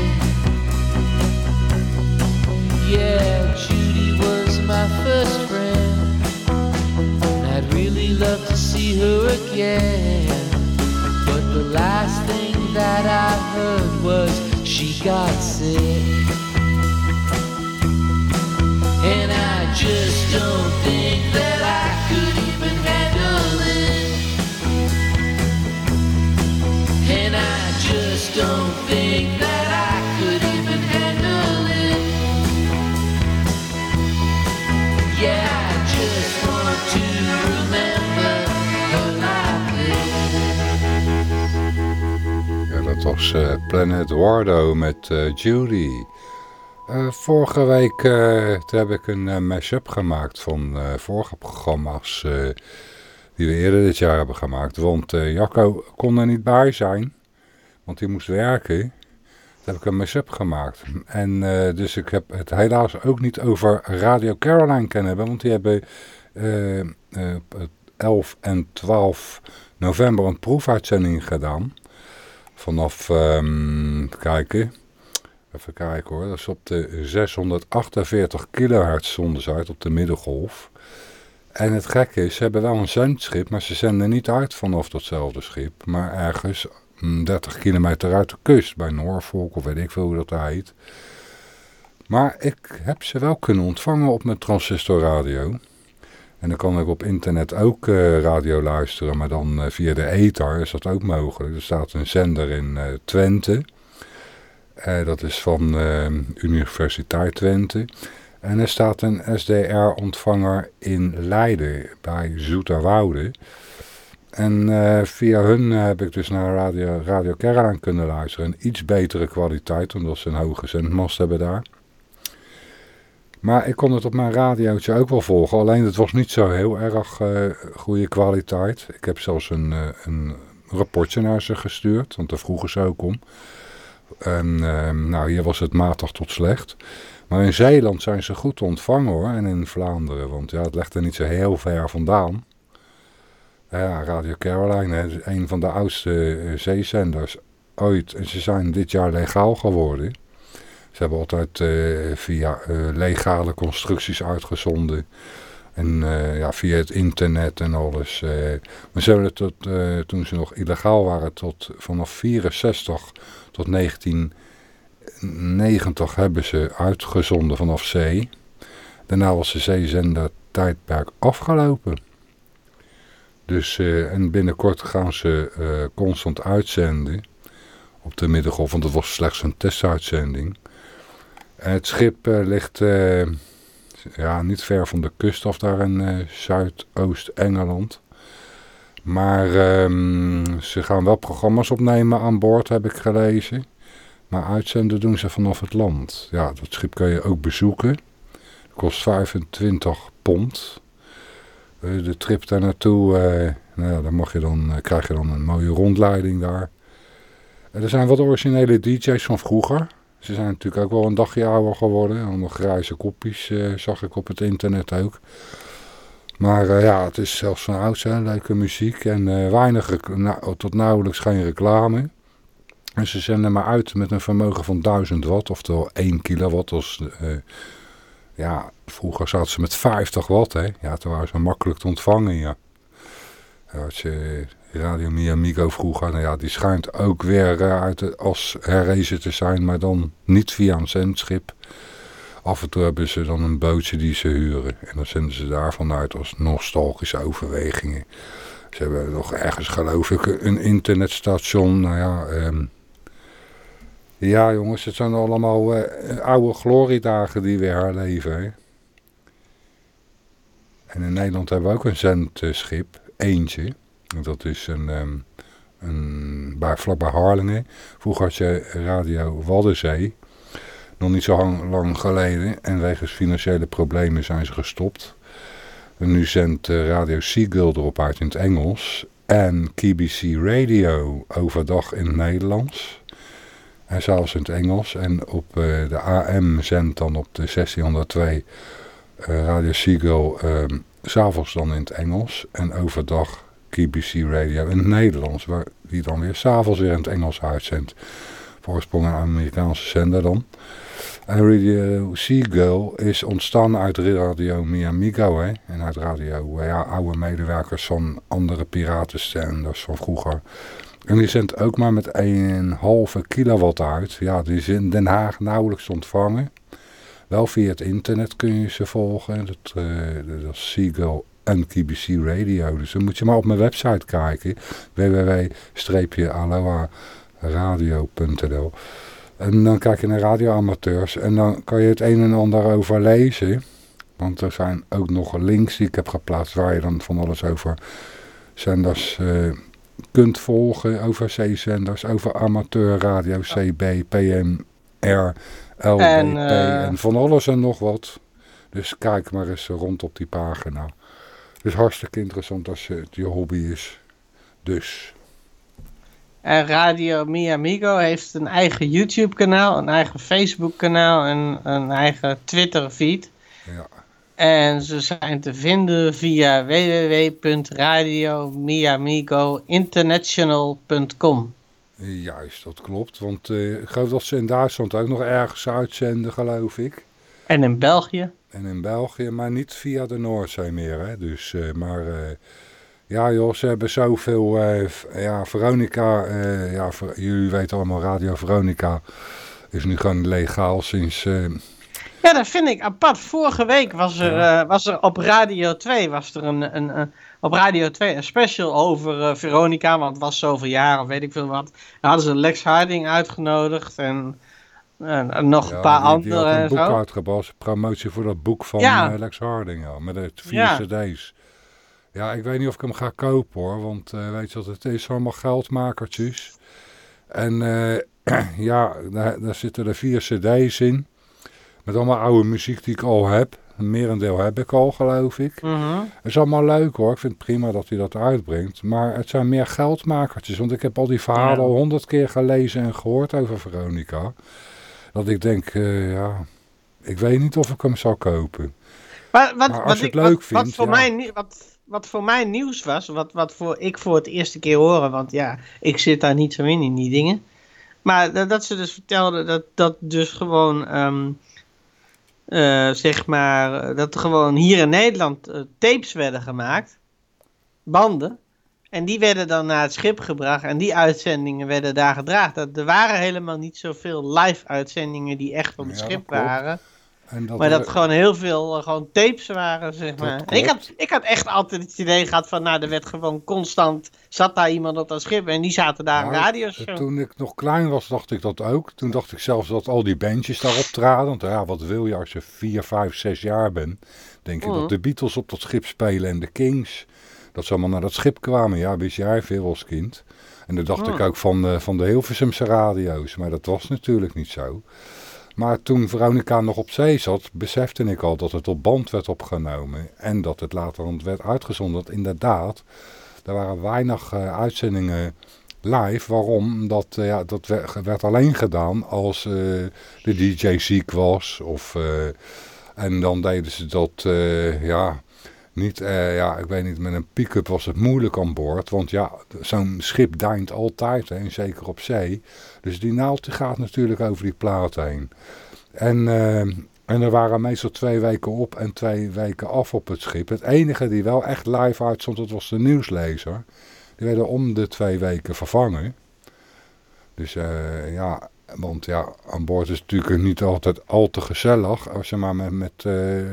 Speaker 6: Yeah, Judy was my first friend. And I'd really love to see her again. But the last thing that I heard was she got sick. And I just don't think that
Speaker 5: was Planet Wardo met eh, Judy. Eh, vorige week eh, heb ik een mashup gemaakt van vorige programma's die we eerder dit jaar hebben gemaakt. Want Jacco kon er niet bij zijn, want hij moest werken. Toen heb ik een mashup gemaakt. En eh, dus ik heb het helaas ook niet over Radio Caroline kunnen hebben, want die hebben eh, eh, 11 en 12 november een proefuitzending gedaan. Vanaf, even kijken, even kijken hoor, dat is op de 648 kilohertz zonden uit op de middengolf. En het gekke is, ze hebben wel een zendschip, maar ze zenden niet uit vanaf datzelfde schip, maar ergens 30 kilometer uit de kust, bij Norfolk of weet ik veel hoe dat heet. Maar ik heb ze wel kunnen ontvangen op mijn transistorradio. En dan kan ik op internet ook eh, radio luisteren, maar dan eh, via de ether is dat ook mogelijk. Er staat een zender in eh, Twente. Dat is van Universiteit Twente. En er staat een SDR-ontvanger in Leiden bij Zoeterwoude. En eh, via hun eh, heb ik dus naar Radio, Radio kunnen luisteren. Een iets betere kwaliteit, omdat ze een hoge zendmast hebben daar. Maar ik kon het op mijn radiootje ook wel volgen. Alleen het was niet zo heel erg eh, goede kwaliteit. Ik heb zelfs een, een rapportje naar ze gestuurd. Want daar vroegen ze ook om. En eh, nou, hier was het matig tot slecht. Maar in Zeeland zijn ze goed te ontvangen hoor. En in Vlaanderen. Want ja, het ligt er niet zo heel ver vandaan. Ja, Radio Caroline is een van de oudste eh, zeezenders ooit. En ze zijn dit jaar legaal geworden. Ze hebben altijd eh, via eh, legale constructies uitgezonden. En ja, via het internet en alles. maar ze hebben het toen ze nog illegaal waren, tot vanaf 64 tot 1990 hebben ze uitgezonden vanaf zee. Daarna was de zeezender tijdperk afgelopen. Dus, eh, en binnenkort gaan ze eh, constant uitzenden op de middengolf, want het was slechts een testuitzending. En het schip eh, ligt ja, niet ver van de kust af daar in Zuidoost-Engeland. Maar ehm, ze gaan wel programma's opnemen aan boord, heb ik gelezen. Maar uitzenden doen ze vanaf het land. Ja, dat schip kun je ook bezoeken. Kost 25 pond. Eh, de trip daar naartoe, eh, nou ja, dan, mag je dan eh, krijg je dan een mooie rondleiding daar. Er zijn wat originele DJ's van vroeger. Ze zijn natuurlijk ook wel een dagje ouder geworden. Allemaal grijze kopjes zag ik op het internet ook. Maar ja, het is zelfs van ouds, hè, leuke muziek en weinig, nou, tot nauwelijks geen reclame. En ze zenden maar uit met een vermogen van 1000 watt, oftewel 1 kilowatt. Als, ja, vroeger zaten ze met 50 watt, hè. Ja, toen waren ze makkelijk te ontvangen, ja. Als je Radio Miamigo vroeger, nou ja, die schijnt ook weer eh, uit de, als herrezen te zijn, maar dan niet via een zendschip. Af en toe hebben ze dan een bootje die ze huren. En dan zenden ze daarvan uit als nostalgische overwegingen. Ze hebben nog ergens, geloof ik, een internetstation. Nou ja, ehm, ja jongens, het zijn allemaal eh, oude gloriedagen die we herleven. Hè? En in Nederland hebben we ook een zendschip, eentje. Dat is een, ehm, een bij, vlakbij Harlingen. Vroeger had je Radio Waddenzee. Nog niet zo lang, geleden. En wegens financiële problemen zijn ze gestopt. En nu zendt eh, Radio Seagull erop uit in het Engels. En KBC Radio overdag in het Nederlands. En zelfs in het Engels. En op eh, de AM zendt dan op de 1602 eh, Radio Seagull ehm, s'avonds dan in het Engels. En overdag KBC Radio in het Nederlands. Waar die dan weer s'avonds weer in het Engels uitzendt. Voorsprong een Amerikaanse zender dan. En Radio Seagull is ontstaan uit Radio Miamigo. Hè? En uit radio, ja, oude medewerkers van andere piratenzenders van vroeger. En die zendt ook maar met 1,5 kilowatt uit. Ja, die is in Den Haag nauwelijks ontvangen. Wel via het internet kun je ze volgen. Dat, eh, dat is Seagull en KBC Radio. Dus dan moet je maar op mijn website kijken. www.aloha.radio.nl En dan kijk je naar radioamateurs. En dan kan je het een en ander over lezen. Want er zijn ook nog links die ik heb geplaatst. Waar je dan van alles over zenders eh, kunt volgen. Over zeezenders. Over amateurradio, CB, PMR, LDP.
Speaker 4: En,
Speaker 5: En,
Speaker 4: eh,
Speaker 5: van alles en nog wat. Dus kijk maar eens rond op die pagina. Het is hartstikke interessant als het je hobby is. Dus.
Speaker 4: En Radio Miamigo heeft een eigen YouTube kanaal, een eigen Facebook kanaal en een eigen Twitter feed.
Speaker 5: Ja.
Speaker 4: En ze zijn te vinden via www.radiomiamigointernational.com.
Speaker 5: Juist, dat klopt. Want eh, ik geloof dat ze in Duitsland ook nog ergens uitzenden, geloof ik.
Speaker 4: En in België.
Speaker 5: En in België, maar niet via de Noordzee meer. Hè? Dus, eh, maar eh, ja joh, ze hebben zoveel... ja, Veronica, ja, ver- jullie weten allemaal, Radio Veronica is nu gewoon legaal sinds...
Speaker 4: Ja, dat vind ik apart. Vorige week was er, eh, was er op Radio 2 was er een, een, een- op Radio 2 een special over eh, Veronica, want het was zoveel jaar of weet ik veel wat. Daar hadden ze Lex Harding uitgenodigd en, en- en nog
Speaker 5: ja,
Speaker 4: een paar
Speaker 5: die had een
Speaker 4: en
Speaker 5: boek
Speaker 4: zo.
Speaker 5: uitgebracht, promotie voor dat boek van
Speaker 4: Ja.
Speaker 5: eh, Lex Harding, ja, met de vier cd's. Ja, ik weet niet of ik hem ga kopen hoor, want weet je wat het is, allemaal geldmakertjes. En *clears throat* ja, daar, daar zitten er vier cd's in, met allemaal oude muziek die ik al heb. Een merendeel heb ik al, geloof ik.
Speaker 4: Mhm.
Speaker 5: Het is allemaal leuk hoor, ik vind het prima dat hij dat uitbrengt. Maar het zijn meer geldmakertjes, want ik heb al die verhalen
Speaker 4: Ja.
Speaker 5: al honderd keer gelezen en gehoord over Veronica. Dat ik denk, eh, ja, ik weet niet of ik hem zal kopen.
Speaker 4: Wat, wat,
Speaker 5: Maar als
Speaker 4: wat
Speaker 5: je het
Speaker 4: ik-
Speaker 5: leuk
Speaker 4: wat, wat voor
Speaker 5: ja.
Speaker 4: mij, wat, wat voor mij nieuws was, wat, wat voor ik voor het eerste keer horen, want ja, ik zit daar niet zo in, in die dingen. Maar dat, dat ze dus vertelden dat, dat dus gewoon, ehm, eh, zeg maar, eh, dat er gewoon hier in Nederland eh, tapes werden gemaakt, banden. En die werden dan naar het schip gebracht en die uitzendingen werden daar gedragen. Dat, er waren helemaal niet zoveel live uitzendingen die echt op het
Speaker 5: Ja,
Speaker 4: schip
Speaker 5: klopt. En dat,
Speaker 4: Maar dat
Speaker 5: eh,
Speaker 4: gewoon heel veel eh, gewoon tapes waren, zeg
Speaker 5: Dat
Speaker 4: maar. Ik, had, ik had echt altijd het idee gehad van, nou, er werd gewoon constant, zat daar iemand op dat schip en die zaten daar een
Speaker 5: Nou,
Speaker 4: radioshow.
Speaker 5: Toen ik nog klein was, dacht ik dat ook. Toen dacht ik zelfs dat al die bandjes daarop traden. Want ja, wat wil je als je 4, 5, 6 jaar bent? Denk je dat de Beatles op dat schip spelen en de Kings. Dat ze allemaal naar dat schip kwamen. Ja, wist jij veel als kind. En dan dacht ik ook van de, van de Hilversumse radio's. Maar dat was natuurlijk niet zo. Maar toen Veronica nog op zee zat, besefte ik al dat het op band werd opgenomen. En dat het later werd uitgezonden. Inderdaad, er waren weinig eh, uitzendingen live. Waarom? Omdat eh, ja, dat werd, alleen gedaan als eh, de DJ ziek was. Of, en dan deden ze dat, ja, Niet, eh, ja, ik weet niet, met een pick-up was het moeilijk aan boord. Want ja, zo'n schip deint altijd, hè, en zeker op zee. Dus die naald gaat natuurlijk over die plaat heen. En, eh, en er waren meestal twee weken op en twee weken af op het schip. Het enige die wel echt live uitstond, dat was de nieuwslezer. Die werden om de twee weken vervangen. Dus eh, ja, want ja, aan boord is natuurlijk niet altijd al te gezellig. Als je maar met, met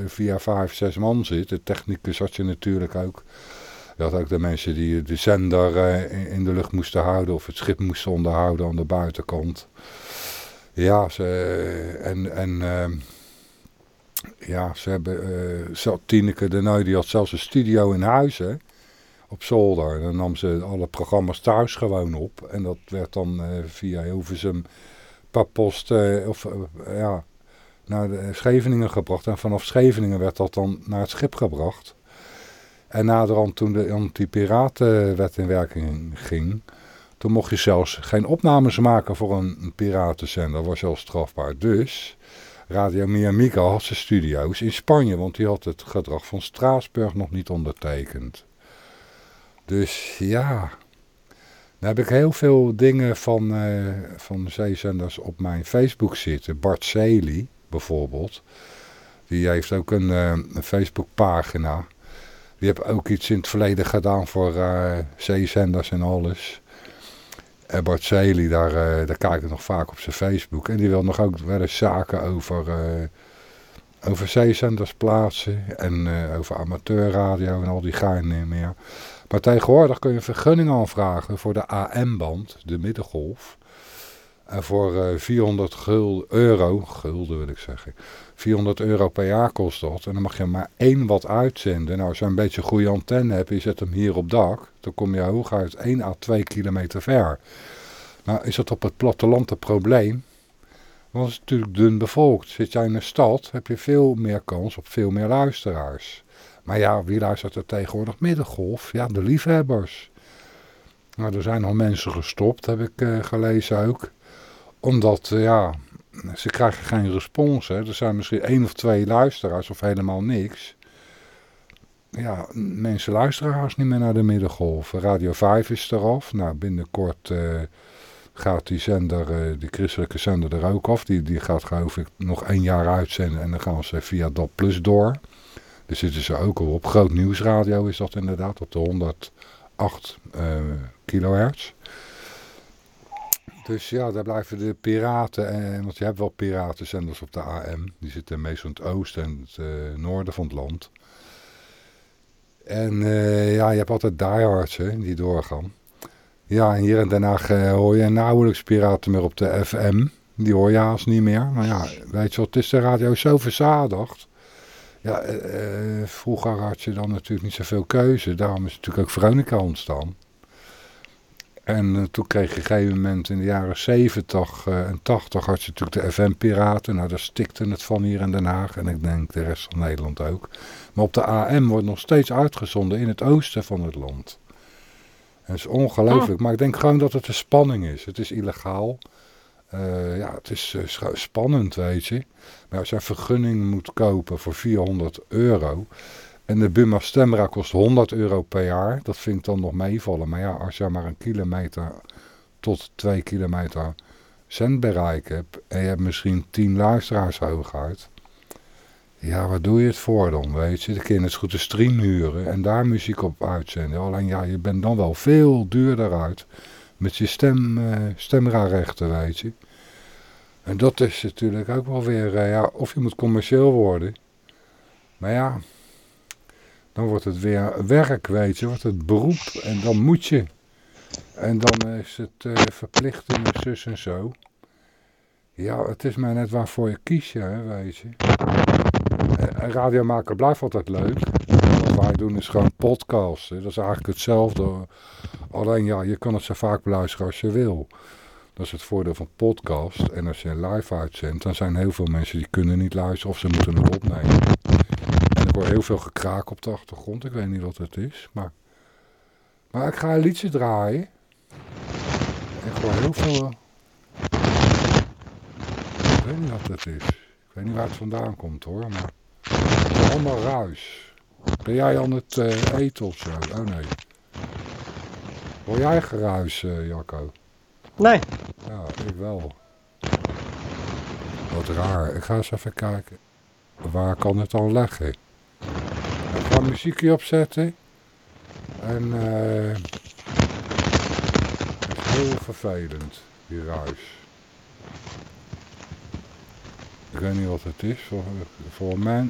Speaker 5: vier, vijf, zes man zit. De technicus had je natuurlijk ook. Je had ook de mensen die de zender uh, in de lucht moesten houden. Of het schip moesten onderhouden aan de buitenkant. Ja, ze, en, en uh, ja, ze hebben, Tineke de Neu, die had zelfs een studio in huis, hè, op zolder. En dan nam ze alle programma's thuis gewoon op. En dat werd dan uh, via Hilversum per post, of ja, naar de Scheveningen gebracht. En vanaf Scheveningen werd dat dan naar het schip gebracht. En naderhand toen de anti-piratenwet in werking ging... Toen mocht je zelfs geen opnames maken voor een, een piratenzender. Dat was zelfs strafbaar. Dus Radio Miamica had zijn studio's in Spanje. Want die had het gedrag van Straatsburg nog niet ondertekend. Dus ja... Dan heb ik heel veel dingen van, uh, van zeezenders op mijn Facebook zitten. Bart Sely bijvoorbeeld. Die heeft ook een, uh, een Facebookpagina. Die heeft ook iets in het verleden gedaan voor uh, zeezenders en alles. En Bart Sely, daar, daar kijk ik nog vaak op zijn Facebook. En die wil nog ook wel eens zaken over, over zeezenders plaatsen. En over amateurradio en al die geinen meer. Maar tegenwoordig kun je een vergunning aanvragen voor de AM-band, de middengolf. En voor 400 gulden, euro, gulden wil ik zeggen, 400 euro per jaar kost dat. En dan mag je maar één wat uitzenden. Nou, als je een beetje goede antenne hebt, je zet hem hier op dak, dan kom je hooguit 1 à 2 kilometer ver. Nou, is dat op het platteland een probleem? Want het is natuurlijk dun bevolkt. Zit jij in een stad, heb je veel meer kans op veel meer luisteraars. Maar ja, wie luistert er tegenwoordig middengolf? Ja, de liefhebbers. Nou, er zijn al mensen gestopt, heb ik uh, gelezen ook. Omdat, uh, ja, ze krijgen geen respons. Hè. Er zijn misschien één of twee luisteraars of helemaal niks. Ja, mensen luisteren haast niet meer naar de middengolf. Radio 5 is eraf. Nou, binnenkort uh, gaat die zender, die christelijke zender er ook af. Die, die gaat geloof ik nog één jaar uitzenden en dan gaan ze via dat plus door. Daar zitten ze ook al op. Groot Nieuwsradio is dat inderdaad, op de 108 uh, kilohertz. Dus ja, daar blijven de piraten, en, want je hebt wel piratenzenders op de AM. Die zitten meestal in het oosten en het uh, noorden van het land. En uh, ja, je hebt altijd diehards hè, die doorgaan. Ja, en hier Haag uh, hoor je nauwelijks piraten meer op de FM. Die hoor je haast niet meer. Maar ja, weet je wat, het is de radio zo verzadigd. Ja, uh, vroeger had je dan natuurlijk niet zoveel keuze. Daarom is natuurlijk ook Veronica ontstaan. En uh, toen kreeg je op een gegeven moment in de jaren 70 uh, en 80 had je natuurlijk de FM-piraten. Nou, daar stikte het van hier in Den Haag. En ik denk de rest van Nederland ook. Maar op de AM wordt nog steeds uitgezonden in het oosten van het land. En dat is ongelooflijk. Oh. Maar ik denk gewoon dat het een spanning is. Het is illegaal. Uh, ja, het is uh, spannend, weet je. Maar als je een vergunning moet kopen voor 400 euro... En de Buma Stemra kost 100 euro per jaar. Dat vind ik dan nog meevallen. Maar ja, als je maar een kilometer tot twee kilometer zendbereik hebt... en je hebt misschien 10 luisteraars hooguit... Ja, waar doe je het voor dan, weet je? Dan kun je het goed een stream huren en daar muziek op uitzenden. Alleen ja, je bent dan wel veel duurder uit met je stem, uh, stemra-rechten, weet je. En dat is natuurlijk ook wel weer, uh, ja, of je moet commercieel worden. Maar ja, dan wordt het weer werk, weet je, wordt het beroep en dan moet je. En dan is het uh, verplichting en zus en zo. Ja, het is maar net waarvoor je kiest, hè, weet je. En radio maken blijft altijd leuk. Doen is gewoon podcasten. Dat is eigenlijk hetzelfde. Alleen ja, je kan het zo vaak beluisteren als je wil. Dat is het voordeel van podcast. En als je live uitzendt, dan zijn heel veel mensen die kunnen niet luisteren of ze moeten het opnemen. En er wordt heel veel gekraak op de achtergrond. Ik weet niet wat het is. Maar, maar ik ga een liedje draaien. En gewoon heel veel... Ik weet niet wat het is. Ik weet niet waar het vandaan komt hoor. Maar allemaal ruis. Ben jij aan het eh, eten of zo? Oh nee. Hoor jij geruis, eh, Jacco?
Speaker 4: Nee.
Speaker 5: Ja, ik wel. Wat raar. Ik ga eens even kijken. Waar kan het dan leggen? Ik ga muziekje opzetten. En eh. het is heel vervelend, die ruis. Ik weet niet wat het is. Voor, voor. Ja,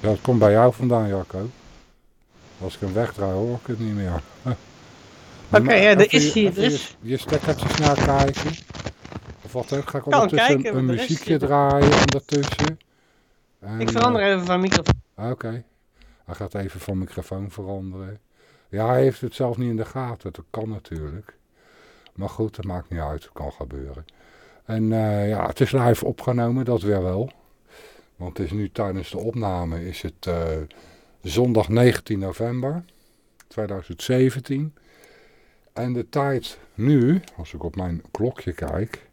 Speaker 5: het komt bij jou vandaan, Jacco. Als ik hem wegdraai, hoor ik het niet meer. *laughs*
Speaker 4: Oké, ja, er is hier- er
Speaker 5: je- Je stekkertjes naar kijken. Of wat ook, ga ik ondertussen
Speaker 4: kijken,
Speaker 5: een muziekje draaien ondertussen. En,
Speaker 4: Ik verander
Speaker 5: eh,
Speaker 4: even van microfoon.
Speaker 5: Oké. Hij gaat even van microfoon veranderen. Ja, hij heeft het zelf niet in de gaten. Dat kan natuurlijk. Maar goed, dat maakt niet uit. Dat kan gebeuren. En eh, ja, het is live opgenomen, dat weer wel. Want het is nu tijdens de opname is het eh, zondag 19 november 2017. En de tijd nu, als ik op mijn klokje kijk,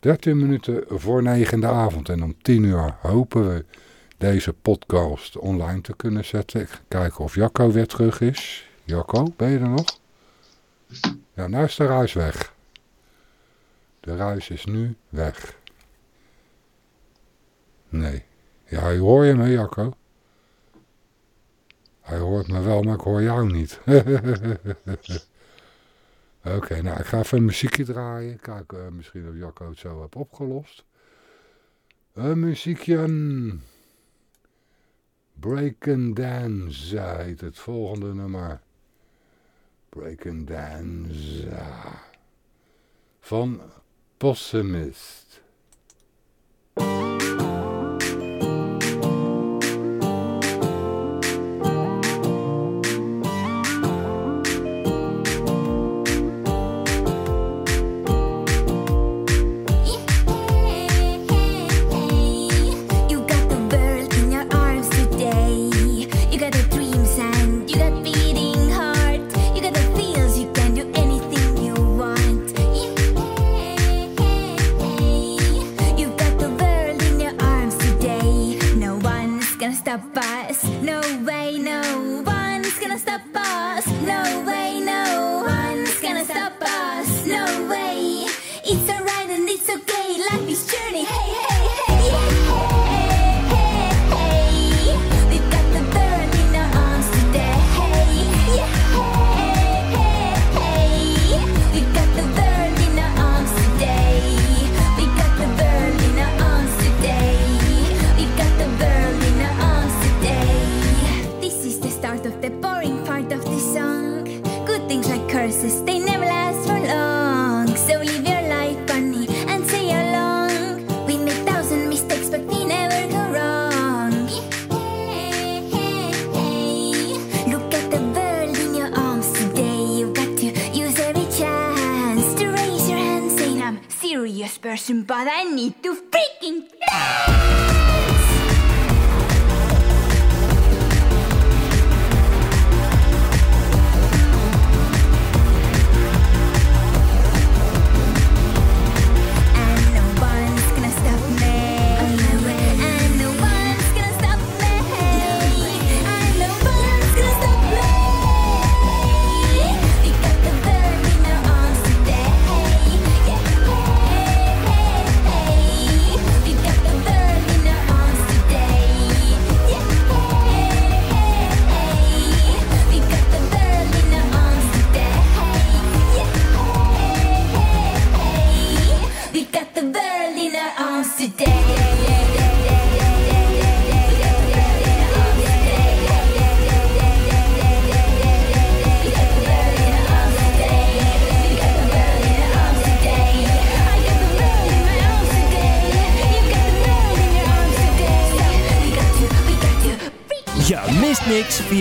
Speaker 5: 13 minuten voor 9 in de avond. En om 10 uur hopen we deze podcast online te kunnen zetten. Ik ga kijken of Jacco weer terug is. Jacco, ben je er nog? Ja, nou is de ruis weg. De ruis is nu weg. Nee. Ja, hij hoor je me, Jacco? Hij hoort me wel, maar ik hoor jou niet. *laughs* Oké, nou, ik ga even een muziekje draaien. Kijk, eh, misschien of Jacco het zo heeft opgelost. Een muziekje. Break and Dance heet het volgende nummer. Break and Dance. Van Possimist.
Speaker 1: tapar.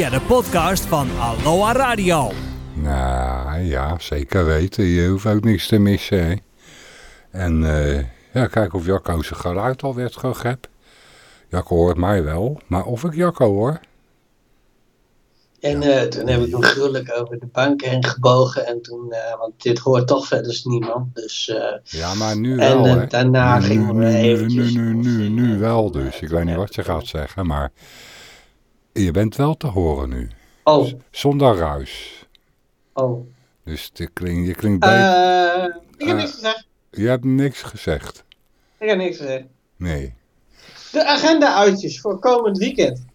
Speaker 1: Via de podcast van Aloha Radio.
Speaker 5: Nou ja, zeker weten. Je hoeft ook niks te missen. Hè? En eh, ja, kijk of Jacco zijn geluid al werd gegep. Jacco hoort mij wel, maar of ik Jacco hoor.
Speaker 4: En eh, toen heb ik hem gruwelijk over de bank heen gebogen. En toen, eh, want dit hoort toch verder niemand. Dus, eh,
Speaker 5: Ja, maar nu
Speaker 4: En,
Speaker 5: wel. hè.
Speaker 4: daarna
Speaker 5: nu,
Speaker 4: gingen we
Speaker 5: nu, nu,
Speaker 4: eventjes
Speaker 5: nu, nu, nu, nu wel dus. Ik weet niet wat je gaat zeggen, maar je bent wel te horen nu.
Speaker 4: Oh,
Speaker 5: Zonder ruis.
Speaker 4: oh.
Speaker 5: Dus het klinkt, je klinkt beter.
Speaker 4: Eh, ik heb
Speaker 5: Eh.
Speaker 4: niks gezegd.
Speaker 5: Je hebt niks gezegd.
Speaker 4: Ik heb niks gezegd.
Speaker 5: Nee.
Speaker 4: De agenda-uitjes voor komend weekend.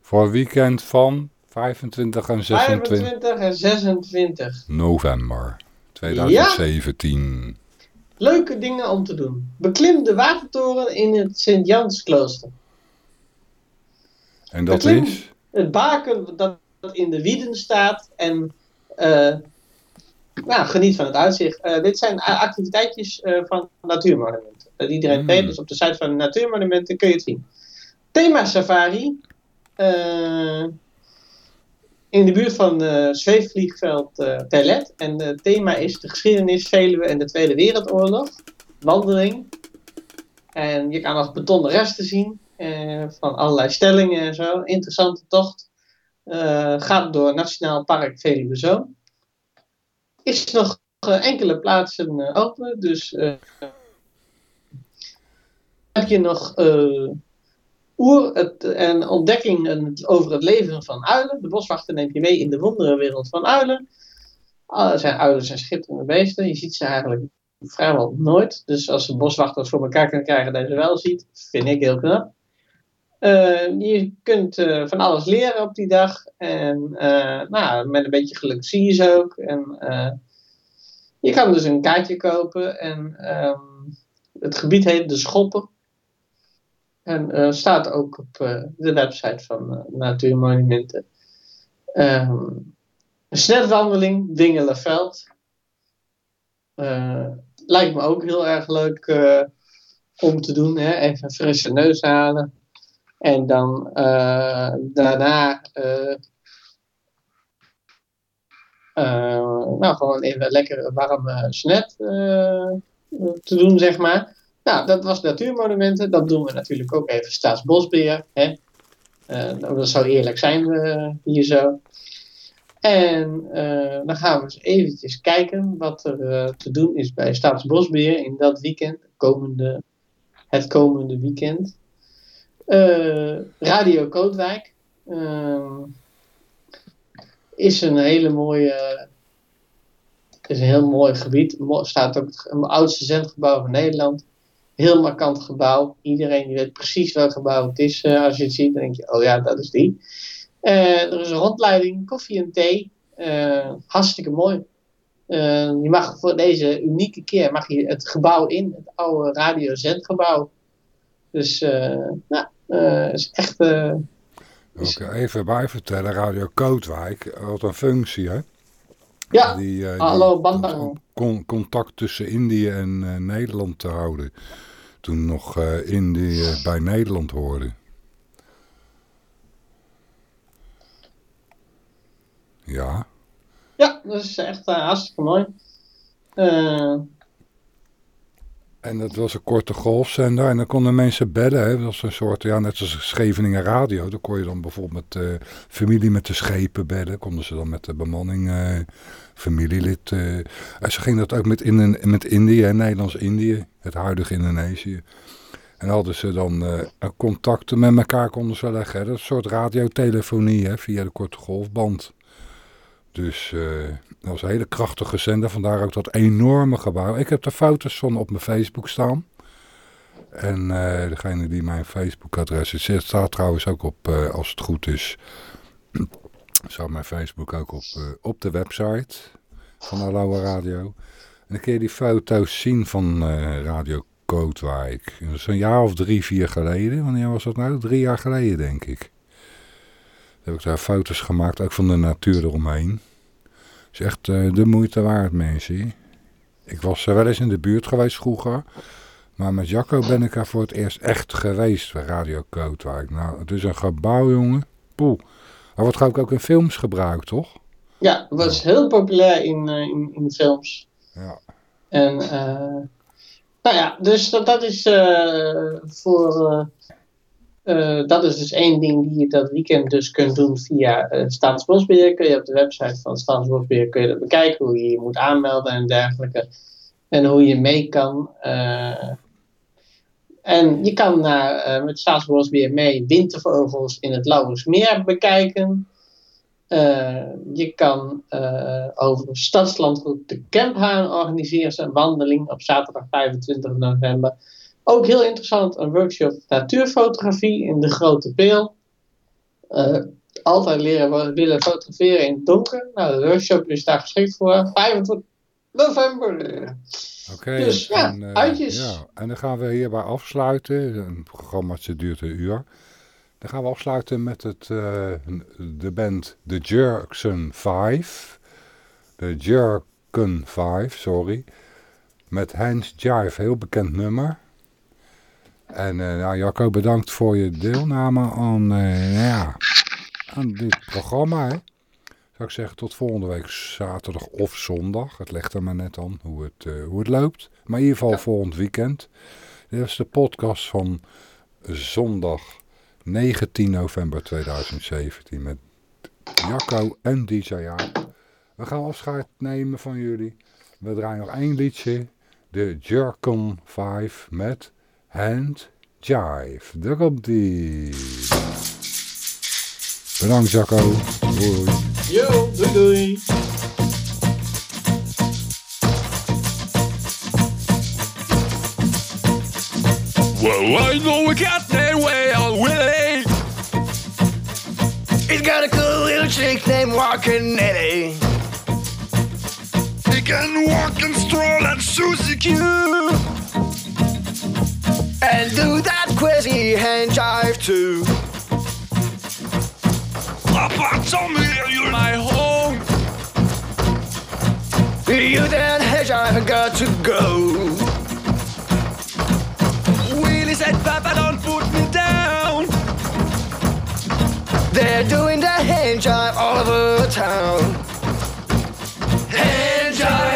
Speaker 5: Voor weekend van 25 en 26
Speaker 4: 25 en 26.
Speaker 5: november 2017.
Speaker 4: Leuke dingen om te doen. Beklim de watertoren in het Sint-Jansklooster.
Speaker 5: En dat is?
Speaker 4: Het baken dat in de wieden staat. En eh, nou, geniet van het uitzicht. Eh, dit zijn activiteitjes eh, van Natuurmonumenten. Dat iedereen
Speaker 5: Mm.
Speaker 4: weet. Dus op de site van Natuurmonumenten kun je het zien. Thema Safari. in de buurt van zweefvliegveld Terlet. En het thema is de geschiedenis Veluwe en de Tweede Wereldoorlog. Wandeling. En je kan nog betonnen resten zien. Eh, van allerlei stellingen en zo. Interessante tocht. Eh, gaat door Nationaal Park Veluwe Zoom. Is nog eh, enkele plaatsen open. Dus heb je nog oer het, en ontdekking over het leven van uilen. De boswachter neemt je mee in de wonderenwereld van uilen. Ah, zijn uilen zijn schitterende beesten. Je ziet ze eigenlijk vrijwel nooit. Dus als de boswachter voor elkaar kan krijgen dat je ze wel ziet, vind ik heel knap. Eh, je kunt eh, van alles leren op die dag. En eh, nou, met een beetje geluk zie je ze ook. En je kan dus een kaartje kopen. En ehm, het gebied heet De Schoppen. En eh, staat ook op de website van eh, Natuurmonumenten. Ehm, een snelwandeling, Dingelenveld. Lijkt me ook heel erg leuk om te doen. Hè? Even een frisse neus halen. En dan eh, daarna eh, eh, nou, gewoon even lekker een warme snet te doen, zeg maar. Nou, dat was natuurmonumenten. Dat doen we natuurlijk ook even Staatsbosbeheer. Hè? Dat zou eerlijk zijn hier zo. En dan gaan we eens eventjes kijken wat er te doen is bij Staatsbosbeheer in dat weekend, komende, het komende weekend. Eh, Radio Kootwijk eh, is een hele mooie, is een heel mooi gebied. Staat ook het oudste zendgebouw van Nederland. Heel markant gebouw. Iedereen die weet precies welk gebouw het is. eh, als je het ziet, dan denk je, oh ja, dat is die. Eh, er is een rondleiding, koffie en thee. Hartstikke mooi. Je mag voor deze unieke keer mag je het gebouw in, het oude radiozendgebouw. Dus, eh nou, eh is echt. eh,
Speaker 5: Ook even bij vertellen, Radio Kootwijk had een functie, hè?
Speaker 4: ja,
Speaker 5: Die, die-
Speaker 4: hallo
Speaker 5: con- contact tussen Indië en Nederland te houden. Toen nog eh Indië bij Nederland hoorde. Ja,
Speaker 4: Ja, dat is echt hartstikke mooi.
Speaker 5: En dat was een korte golfzender en dan konden mensen bedden. Hè? Dat was een soort, ja, net als Scheveningen Radio. Dan kon je dan bijvoorbeeld met eh, familie met de schepen bedden. Konden ze dan met de bemanning, eh, familielid. eh. en ze gingen dat ook met, in, met Indië, Nederlands-Indië, het huidige Indonesië. En hadden ze dan contacten met elkaar konden ze leggen. Hè? Dat is een soort radiotelefonie hè, via de korte golfband. Dus eh, dat was een hele krachtige zender. Vandaar ook dat enorme gebouw. Ik heb er foto's van op mijn Facebook staan. En eh, degene die mijn Facebook-adres is, staat trouwens ook op, eh, als het goed is, *clears throat* staat mijn Facebook ook op, op de website van Aloha Radio. En dan kun je die foto's zien van Radio Kootwijk. Dat is een jaar of drie, vier geleden. Wanneer was dat nou? Drie jaar geleden, denk ik. Heb ik daar foto's gemaakt, ook van de natuur eromheen. is echt eh, de moeite waard, mensen. Ik was eh, wel eens in de buurt geweest vroeger. Maar met Jacco ben ik er voor het eerst echt geweest bij Radio Kootwijk. Nou, het is een gebouw, jongen. Poeh. Hij wordt ook, ook in films gebruikt, toch?
Speaker 4: ja, het was heel populair in, eh, in, in films.
Speaker 5: Ja.
Speaker 4: En, nou ja, dus dat, dat is voor. Eh, dat is dus één ding die je dat weekend dus kunt doen via eh Staatsbosbeheer. Kun je op de website van Staatsbosbeheer kun je dat bekijken, hoe je je moet aanmelden en dergelijke. En hoe je mee kan. eh, En je kan naar, met Staatsbosbeheer mee wintervogels in het Lauwersmeer bekijken. Je kan over Stadslandgoed de Kemphaan organiseren een wandeling op zaterdag 25 november. Ook heel interessant, een workshop natuurfotografie in de Grote Peel. Eh, altijd leren willen fotograferen in het donker. Nou, de workshop is daar geschikt voor 25 november.
Speaker 5: Oké,
Speaker 4: Dus ja,
Speaker 5: en, eh,
Speaker 4: uitjes.
Speaker 5: ja, en dan gaan we hierbij afsluiten. Een programma duurt een uur. Dan gaan we afsluiten met het, eh, de band The Jerkson 5. De Jerken 5, sorry. Met Hans Jive, heel bekend nummer. En eh nou, Jacco, bedankt voor je deelname aan, eh, nou ja, aan dit programma. Hè. Zou ik zeggen, tot volgende week zaterdag of zondag. Het ligt er maar net aan hoe het, eh, hoe het loopt. Maar in ieder geval volgend weekend. Dit is de podcast van zondag 19 november 2017 met Jacco en DJ Jaap. We gaan afscheid nemen van jullie. We draaien nog één liedje. De Jerkon 5 met Hand Jive. Daar komt die. Bedankt Jacco. Doei.
Speaker 4: Yo, doei doei.
Speaker 7: Well, I know we got that way on Willie.
Speaker 2: He's got a cool little chick named Walking Nelly.
Speaker 7: He can walk and stroll and Susie Q.
Speaker 2: And do that crazy hand jive too.
Speaker 7: Papa told me you're my home.
Speaker 2: You that hand jive got to go.
Speaker 7: Willie said, Papa, don't put me down.
Speaker 2: They're doing the hand jive all over town. Hand jive,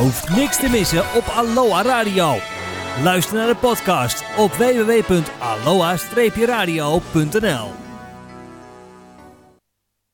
Speaker 8: hoeft niks te missen op Aloha Radio. Luister naar de podcast op www.aloha-radio.nl